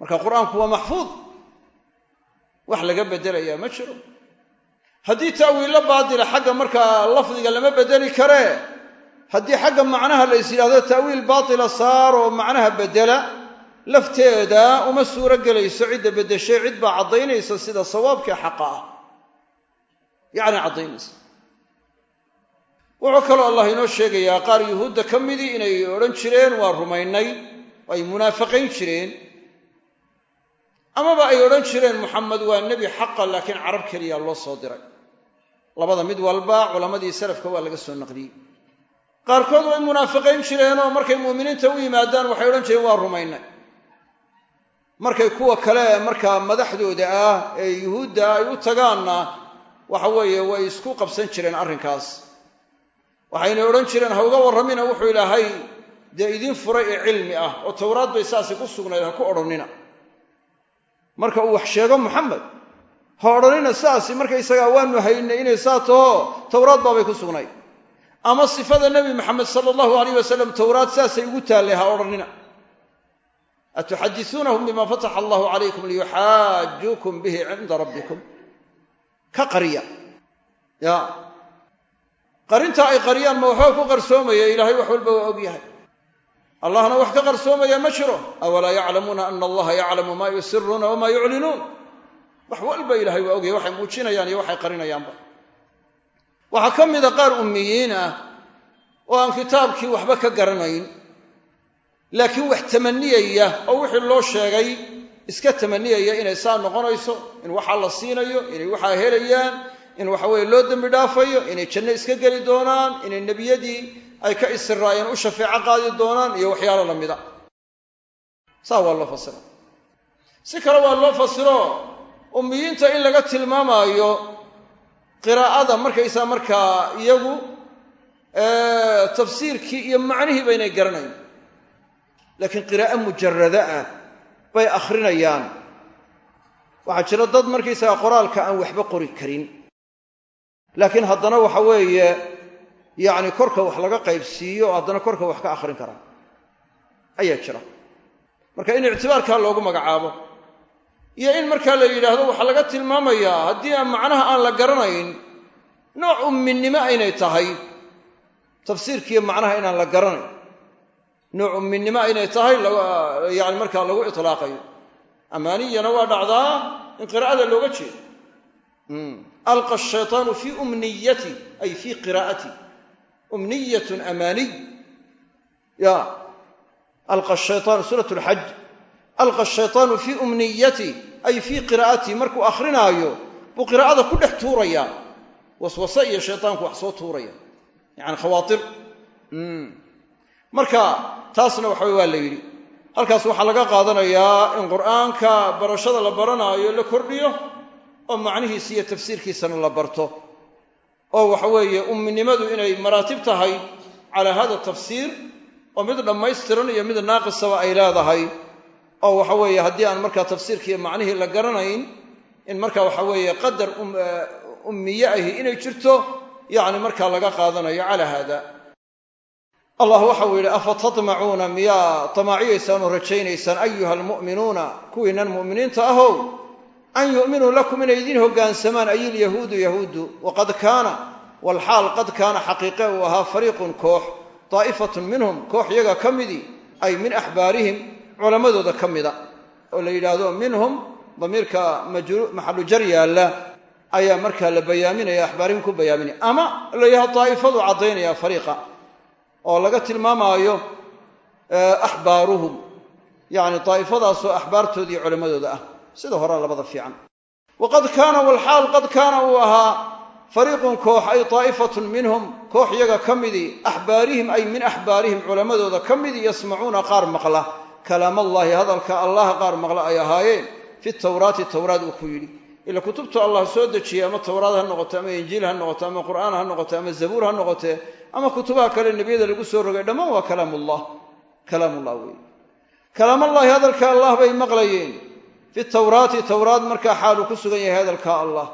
Marka qur'aanku waa maxfuud. Wax laga beddelayaa ma jiro haddii ta'wiillo baatila xagga markaa lafdiga lama beddeli karee haddii xagga macnaha la is ta'wiil baatila saar oo macnaha beddela lafteeda uma suuro gelayso cidda beddeshay cid baa caddaynaysa sida sawaabkii xaqa ah. Yacni caddaynaysa. Wuxuu kaloo allah inoo sheegayaa qaar yuhuudda ka midii inay odhan jireen waa rumaynay ay munaafiqayn jireen. Amaba ay odhan jireen muxamed waa nebi xaqa laakiin carab keliya loo soo diray labada mid walba culammadii salafka waa laga soo naqliyey. Qaarkood way munaafiqayn jireenoo markay muuminiinta u yimaadaan waxay odhan jireen waa rumaynay. Markay kuwa kale markaa madaxdooda ah ee yuhuudda ay u tagaanna waxa weeye way isku qabsan jireen arrinkaas. Waxayna odhan jireen ha uga warramina wuxuu ilaahay dee idiin furay ee cilmi ah oo towraad bay saasi ku sugnayd ha ku odhannina. Marka uu wax sheego maxamed ha odhanina saasi markaysagaa waanu haynay inay saa taho towraad baabay ku sugnayd ama sifada nebi maxamed sala allahu alayh wasalam towraad saasay ugu taallay ha odhanina atuxadisuunahum bima fataxa allahu calaykum liyuxaajuukum bihi cinda rabbikum. Ka qariya. Ya. Qarinta ay qariyaan ma waxba ku qarsoomaya ilaahay wax walba waa og yahay. Allahna wax ka qarsoomaya ma jiro. Awalaa yaclamuuna ana allaha yaclamu maa yusiruuna wamaa yuclinuun wax walba ilahay waa ogyahay waxay muujinayaan iyo waxay qarinayaanba. Waxaa ka mida qaar ummiyiin ah oo aan kitaabkii waxba ka garanayn laakiin wax tamaniyaya oo wixii loo sheegay iska tamaniyaya inay saa noqonayso in waxaa la siinayo inay waxaa helayaan in waxaweye loo dembi dhaafayo inay janno iska geli doonaan inay nebiyadii ay ka isiraayeen u shafeeco qaadi doonaan iyo waxyaalo la mida. Saa waa loo fasira si kale waa loo fasiro ummiyiinta in laga tilmaamaayo qiraa'ada markaysaa markaa iyagu tafsiirkii iyo macnihii baynay garanayn. Laakiin qiraa'o mujarada ah bay akhrinayaan. Waxaa jira dad markaysaga qoraalka aan waxba qori karin. Laakiin haddana waxa weeye yacni korka wax laga qaybsiiyo oo haddana korka wax ka akhrin kara. Ayaa jira. Marka in ictibaarkaa loogu magacaabo iyo in markaa la yidhaahdo waxaa laga tilmaamayaa haddii aan macnaha aan la garanayn nooc umminimo aynay tahay. Tafsiirkiiyo macnaha inaan la garanayn. Nooc umminimo aynay tahay yani markaa lagu itlaaqayo amaaniyana waa dhacdaa in qiraa'ada looga jeedo. Alqa ashaytaanu fii umniyati ay fii qiraa'ati. Umniyatun amaaniy. Ya. Alqa shaytaan suurat lxaj alqa ashaytaanu fii umniyati ay fii qiraa'ati markuu akhrinaayo buu qiraa'ada ku dhex tuuraya. Waswase iyo shaytaanku wax soo tuuraya. Yani khawaatir. Marka taasna waxawe waa la yidhi. Halkaas waxaa laga qaadanayaa in qur'aanka barashada la baranaayo la kordhiyo oo macnihiisa iyo tafsiirkiisana la barto. Oo waxa weeye umminimadu inay maraatib tahay calaa hada tafsiir oo mid dhammaystiran iyo mid naaqisaba ay leedahay oo waxa weeye haddii aan markaa tafsiirkiiyo macnihii la garanayn in marka waxa weeye qadar ummiye ahi inay jirto yacni markaa laga qaadanayo calaa haada. Allah waxau yidhi afa tatmacuuna miyaa tamaaciyaysaan oo rajaynaysaan ayuha almu'minuuna? Kuwiinan mu'miniinta ahow an yu'minuu lakum inay idiin hoggaansamaan ay ilyahuudu yahuudu waqad kaana walxaal qad kaana xaqiiqe uu ahaa fariiqun koox daa'ifatun minhum koox yaga ka midii ay min axbaarihim culammadooda ka mida oo la yidhaahdo minhum damiirka maxalu jar yaalla ayaa markaa la bayaaminaya axbaarihim ku bayaaminaya ama la yidhahdo daa'ifadu caddaynaya fariiqa oo laga tilmaamaayo axbaaruhum yacni daa'ifadaasoo axbaartooda iyo culammadooda ah. Sida hore labada fiican. Waqad kaana walxaal qad kaana uu ahaa fariiqun koox ay daa'ifatun minhum koox yaga ka midii axbaarihim ay min axbaarihim culammadooda ka midii yasmacuuna qaar maqla kalaamallaahi hadalka allah qaar maqla ay ahaayeen fi tawraati tawraad uu ku yidhi. Ila kutubtu allah soo dejiyey ama tawraad ha noqote ama injiil ha noqote ama qur'aan ha noqote ama zabuur ha noqote ama kutubaha kale nebiyada lagu soo rogay dhammaan waa kalaamullah. Kalaamullah weeye kalaamallaahi hadalka allah bay maqlayeen. Fi tawraati tawraad markaa xaaluu ku sugan yahay hadalka allah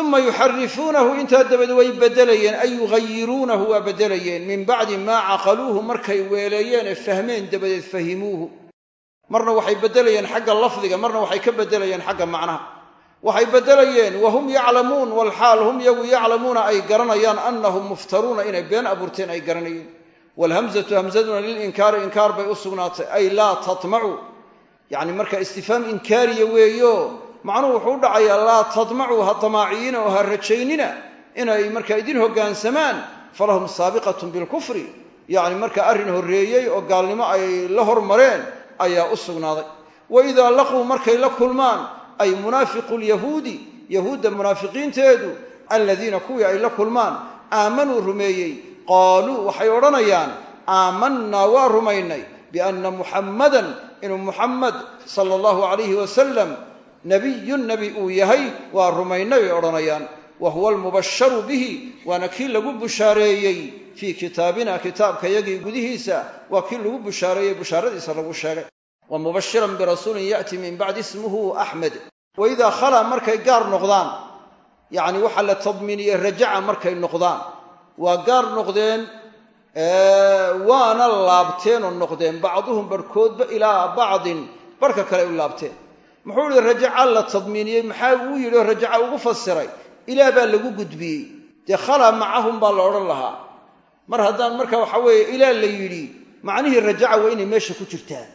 uma yuxarifuunahu intaa dabadeed way beddelayeen ay yugayiruunahu waa beddelayeen min bacdi maa caqaluuhu markay weeleeyeen ee fahmeen dabadeed fahimuuhu marna waxay beddelayeen xagga lafdiga marna waxay ka beddelayeen xagga macnaha waxay beddelayeen wahum yaclamuun walxaal hum yagu yaclamuuna ay garanayaan annahum muftaruuna inay been abuurteen ay garanayeen waalhamzatu hamzaduna lilinkaari inkaar bay u sugnaatay ay laa tatmacuu yacni marka istifhaam inkaariya macnuhu wuxuu u dhacayaa laa tadmacuu ha damaaciyiina oo ha rajaynina inay markaa idin hoggaansamaan falahum saabiqatun bilkufri. Yacni marka arrin horreeyey oo gaalnimo ay la hormareen ayaa u sugnaaday. Wa idaa laquu markay la kulmaan ay munaafiqu lyahuudi yahuudda munaafiqiinteedu aladiina kuwii ay la kulmaan aamanuu rumeeyey qaaluu waxay odhanayaan aamannaa waa rumaynay bianna muxammadan inuu muxammed sala allahu calayhi wasalam nebiyun nebi uu yahay waa rumaynay bay odhanayaan. Wa huwa almubasharu bihi waana kii lagu bushaareeyey fii kitaabina kitaabkayagii gudihiisa. Waa kii lagu bushaareeyey bushaaradiisa lagu sheegay. Wa mubashiran birasuulin ya'ti min bacdi ismuhu axmed wa idaa khalaa markay gaar noqdaan. Yacni waxaa la tadmiiniyey rajaca markay noqdaan. Waa gaar noqdeen waana laabteen oo noqdeen. Bacduhum barhkoodba ilaa bacdin. Barhka kale u laabteen muxuu ihi rajaca la tadmiiniyey. Maxaa uu yidhi oo rajaca ugu fasiray. Ilaah baa lagu gudbiyey. Dee khalaa macahum baa la odhan lahaa. Mar haddaan marka waxa weeye ilaah la yidhi macnihii rajaca waa inay meesha ku jirtaa.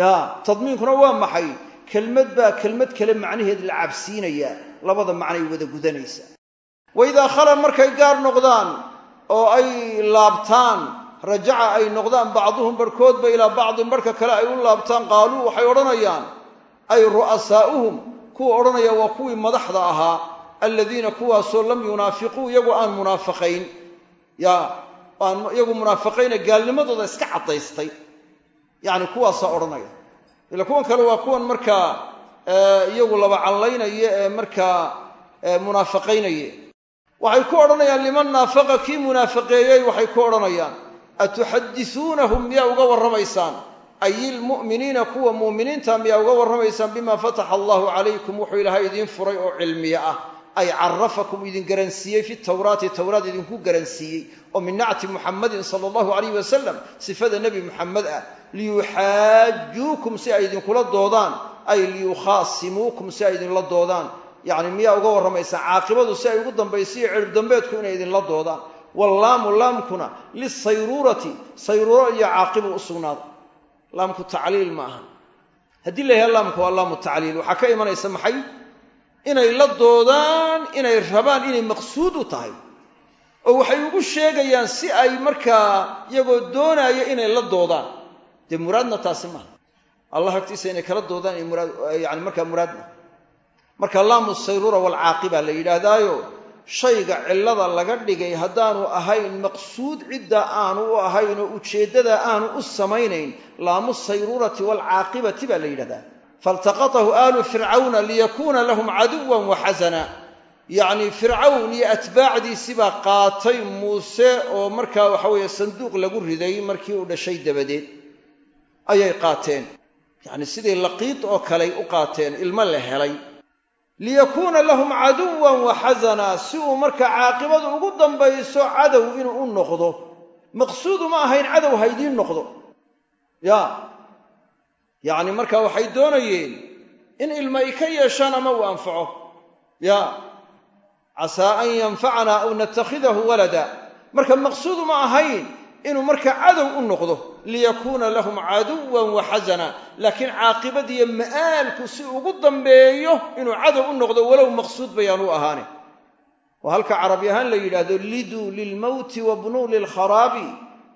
Ya tadmiinkuna waa maxay? Kelmad baa kelmad kale macnaheed la cabsiinayaa labada macnay wada gudanaysaa. Wa idaa khala markay gaar noqdaan oo ay laabtaan rajaca ay noqdaan bacduhum barhkoodba ilaa bacdin barhka kale ay u laabtaan qaaluu waxay odhanayaan ay ru'asaa'uhum kuwa odhanaya waa kuwii madaxda ahaa aladiina kuwaasoo lam yunaafiquu iyagu aan munaafaqayn. Ya aan iyagu munaafaqayne gaalnimadooda iska caddaystay. Yacni kuwaasaa odhanaya. Ila kuwan kale waa kuwan markaa iyagu laba callaynaya ee markaa munaafaqaynaya waxay ku odhanayaan liman naafaqa kii munaafaqeeyey waxay ku odhanayaan atuxadisuunahum miyaa uga warramaysaan ay ilmu'miniina kuwa mu'miniinta miyaa uga warramaysaan bima fataxa allahu calaykum wuxuu ilaahay idiin furay oo cilmiye ah. Ay carafakum idin garansiiyey fi tawraati towraad idinku garansiiyey. Oo min nacti muxamadin sala allahu alayh wasalam sifada nebi muxamed ah. Liyuxaajuukum si ay idinkula doodaan. Ay liyukhaasimuukum si ay idinla doodaan. Yacni miyaa uga warramaysaan. Caaqibadu si ay ugu dambaysiyo cirib dambeedku inay idinla doodaan. Wallaamu laamkuna lisayruurati sayruuro iyo caaqibu u sugnaaday laamku tacliil ma aha haddii la yahay laamka waa laamu tacliil waxaa ka imanaysa maxay? Inay la doodaan inay rabaan inay maqsuud u tahay. Oo waxay ugu sheegayaan si ay markaa iyagoo doonaya inay la doodaan. Dee muraadna taasi maaha allah agtiisa inay kala doodaan yani markaa muraad maaha marka laamu sayruura waalcaaqiba la yidhaahdaayo shayga cillada laga dhigay haddaanu ahayn maqsuud cidda aanu u ahayn oo ujeeddada aanu u samaynayn laamu sayruurati waalcaaqibati baa la yidhahdaa. Faltaqatahu aalu fircawna liyakuuna lahum caduwan wa xasana. Yacni fircawn iyo atbaacdiisii baa qaatay muuse oo markaa waxa weeye sanduuq lagu riday markii uu dhashay dabadeed. Ayay qaateen. Yacni sidii laqiid oo kaley u qaateen ilmo la helay liyakuuna lahum caduwan wa xasana si uu markaa caaqibadu ugu dambayso cadow inuu u noqdo. Maqsuudu ma ahayn cadow ha ydiin noqdo. Ya. Yacni marka waxay doonayeen in ilma ay ka yeeshaan ama uu anfaco. Ya. Casaa an yanfacanaa aw natakhidahu walada. Marka maqsuudu ma ahayn inuu marka cadow u noqdo liyakuuna lahum caduwan wa xasana. Laakiin caaqibadiiyo ma'aalku si ugu dambeeyo inuu cadow u noqdo walow maqsuud bayaan u ahaane. Oo halka carabi ahaan la yidhaahdo liduu lilmowti wabnuu lilkharaabi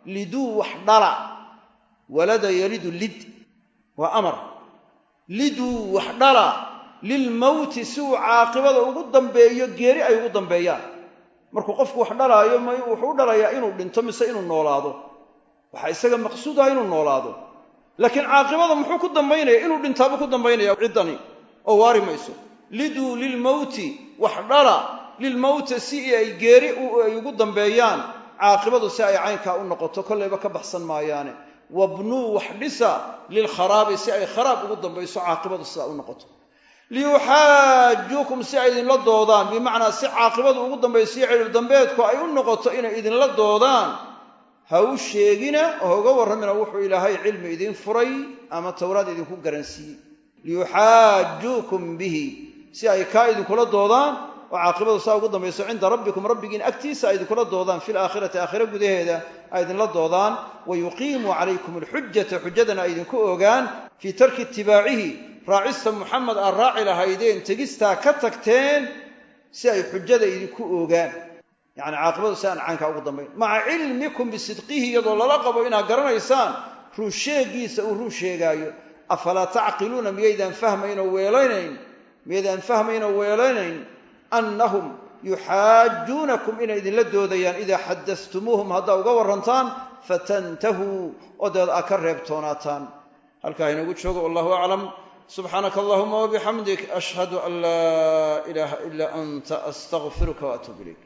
liduu wax dhala walada yalidu lid. Waa amar. Liduu wax dhala lilmowti si uu caaqibada ugu dambeeyo geeri ay ugu dambeeyaan. Markuu qofku wax dhalaayo wuxuu u dhalayaa inuu dhinto mise inuu noolaado waxaa isaga maqsuud ah inuu noolaado. Laakiin caaqibada muxuu ku dambaynaya? Inuu dhintaabuu ku dambaynaya ciddani. Oo waari mayso. Liduu lilmowti wax dhala. Lilmowti si ay geeri ay ugu dambeeyaan. Caaqibadu si ay caynkaa u noqoto kollayba ka baxsan maayaane. Wabnuu wax dhisa. Lilkharaabi si ay kharaab ugu dambayso caaqibadu sidaa u noqoto. Liyuxaajuukum si ay idinla doodaan. Bimacnaa si caaqibadu ugu dambaysiyo cirib dambeedku ay u noqoto inay idinla doodaan ha u sheegina oo uga warramina wuxuu ilaahay cilmi idiin furay ama towraad idinku garansiiyey. Liyuxaajuukum bihi. Si ay kaa idinkula doodaan oo caaqibadu saa ugu dambayso cinda rabbikum rabbigiin agtiisa ay idinkula doodaan fi laakhirati aakhire gudaheeda ay idinla doodaan. Wa yuqiimuu calaykum alxujata xujadana ay idinku ogaan fii tarki itibaacihi raacista muxamed aad raaci lahaydeen tegistaa ka tagteen si ay xujada idinku ogaan yacni caaqibadu si aan caynkaa ugu dambayn maca cilmikum bisidqihi iyadoo lala qabo inaad garanaysaan run sheegiisa uu run sheegaayo. Afalaa tacqiluuna miyaydaan fahmayn oo weelaynayn miyaydaan fahmayn oo weelaynayn annahum yuxaajuunakum inay idinla doodayaan. Idaa xadastumuuhum haddaa uga warrantaan fatantahuu oo dabeed aad ka reebtoonaataan halkaa inagu joogo wallahu aclam. Subxaanaka allahuma wabixamdik ashhadu an laa ilaaha ilaa anta astaqfiruka waatuub ilayk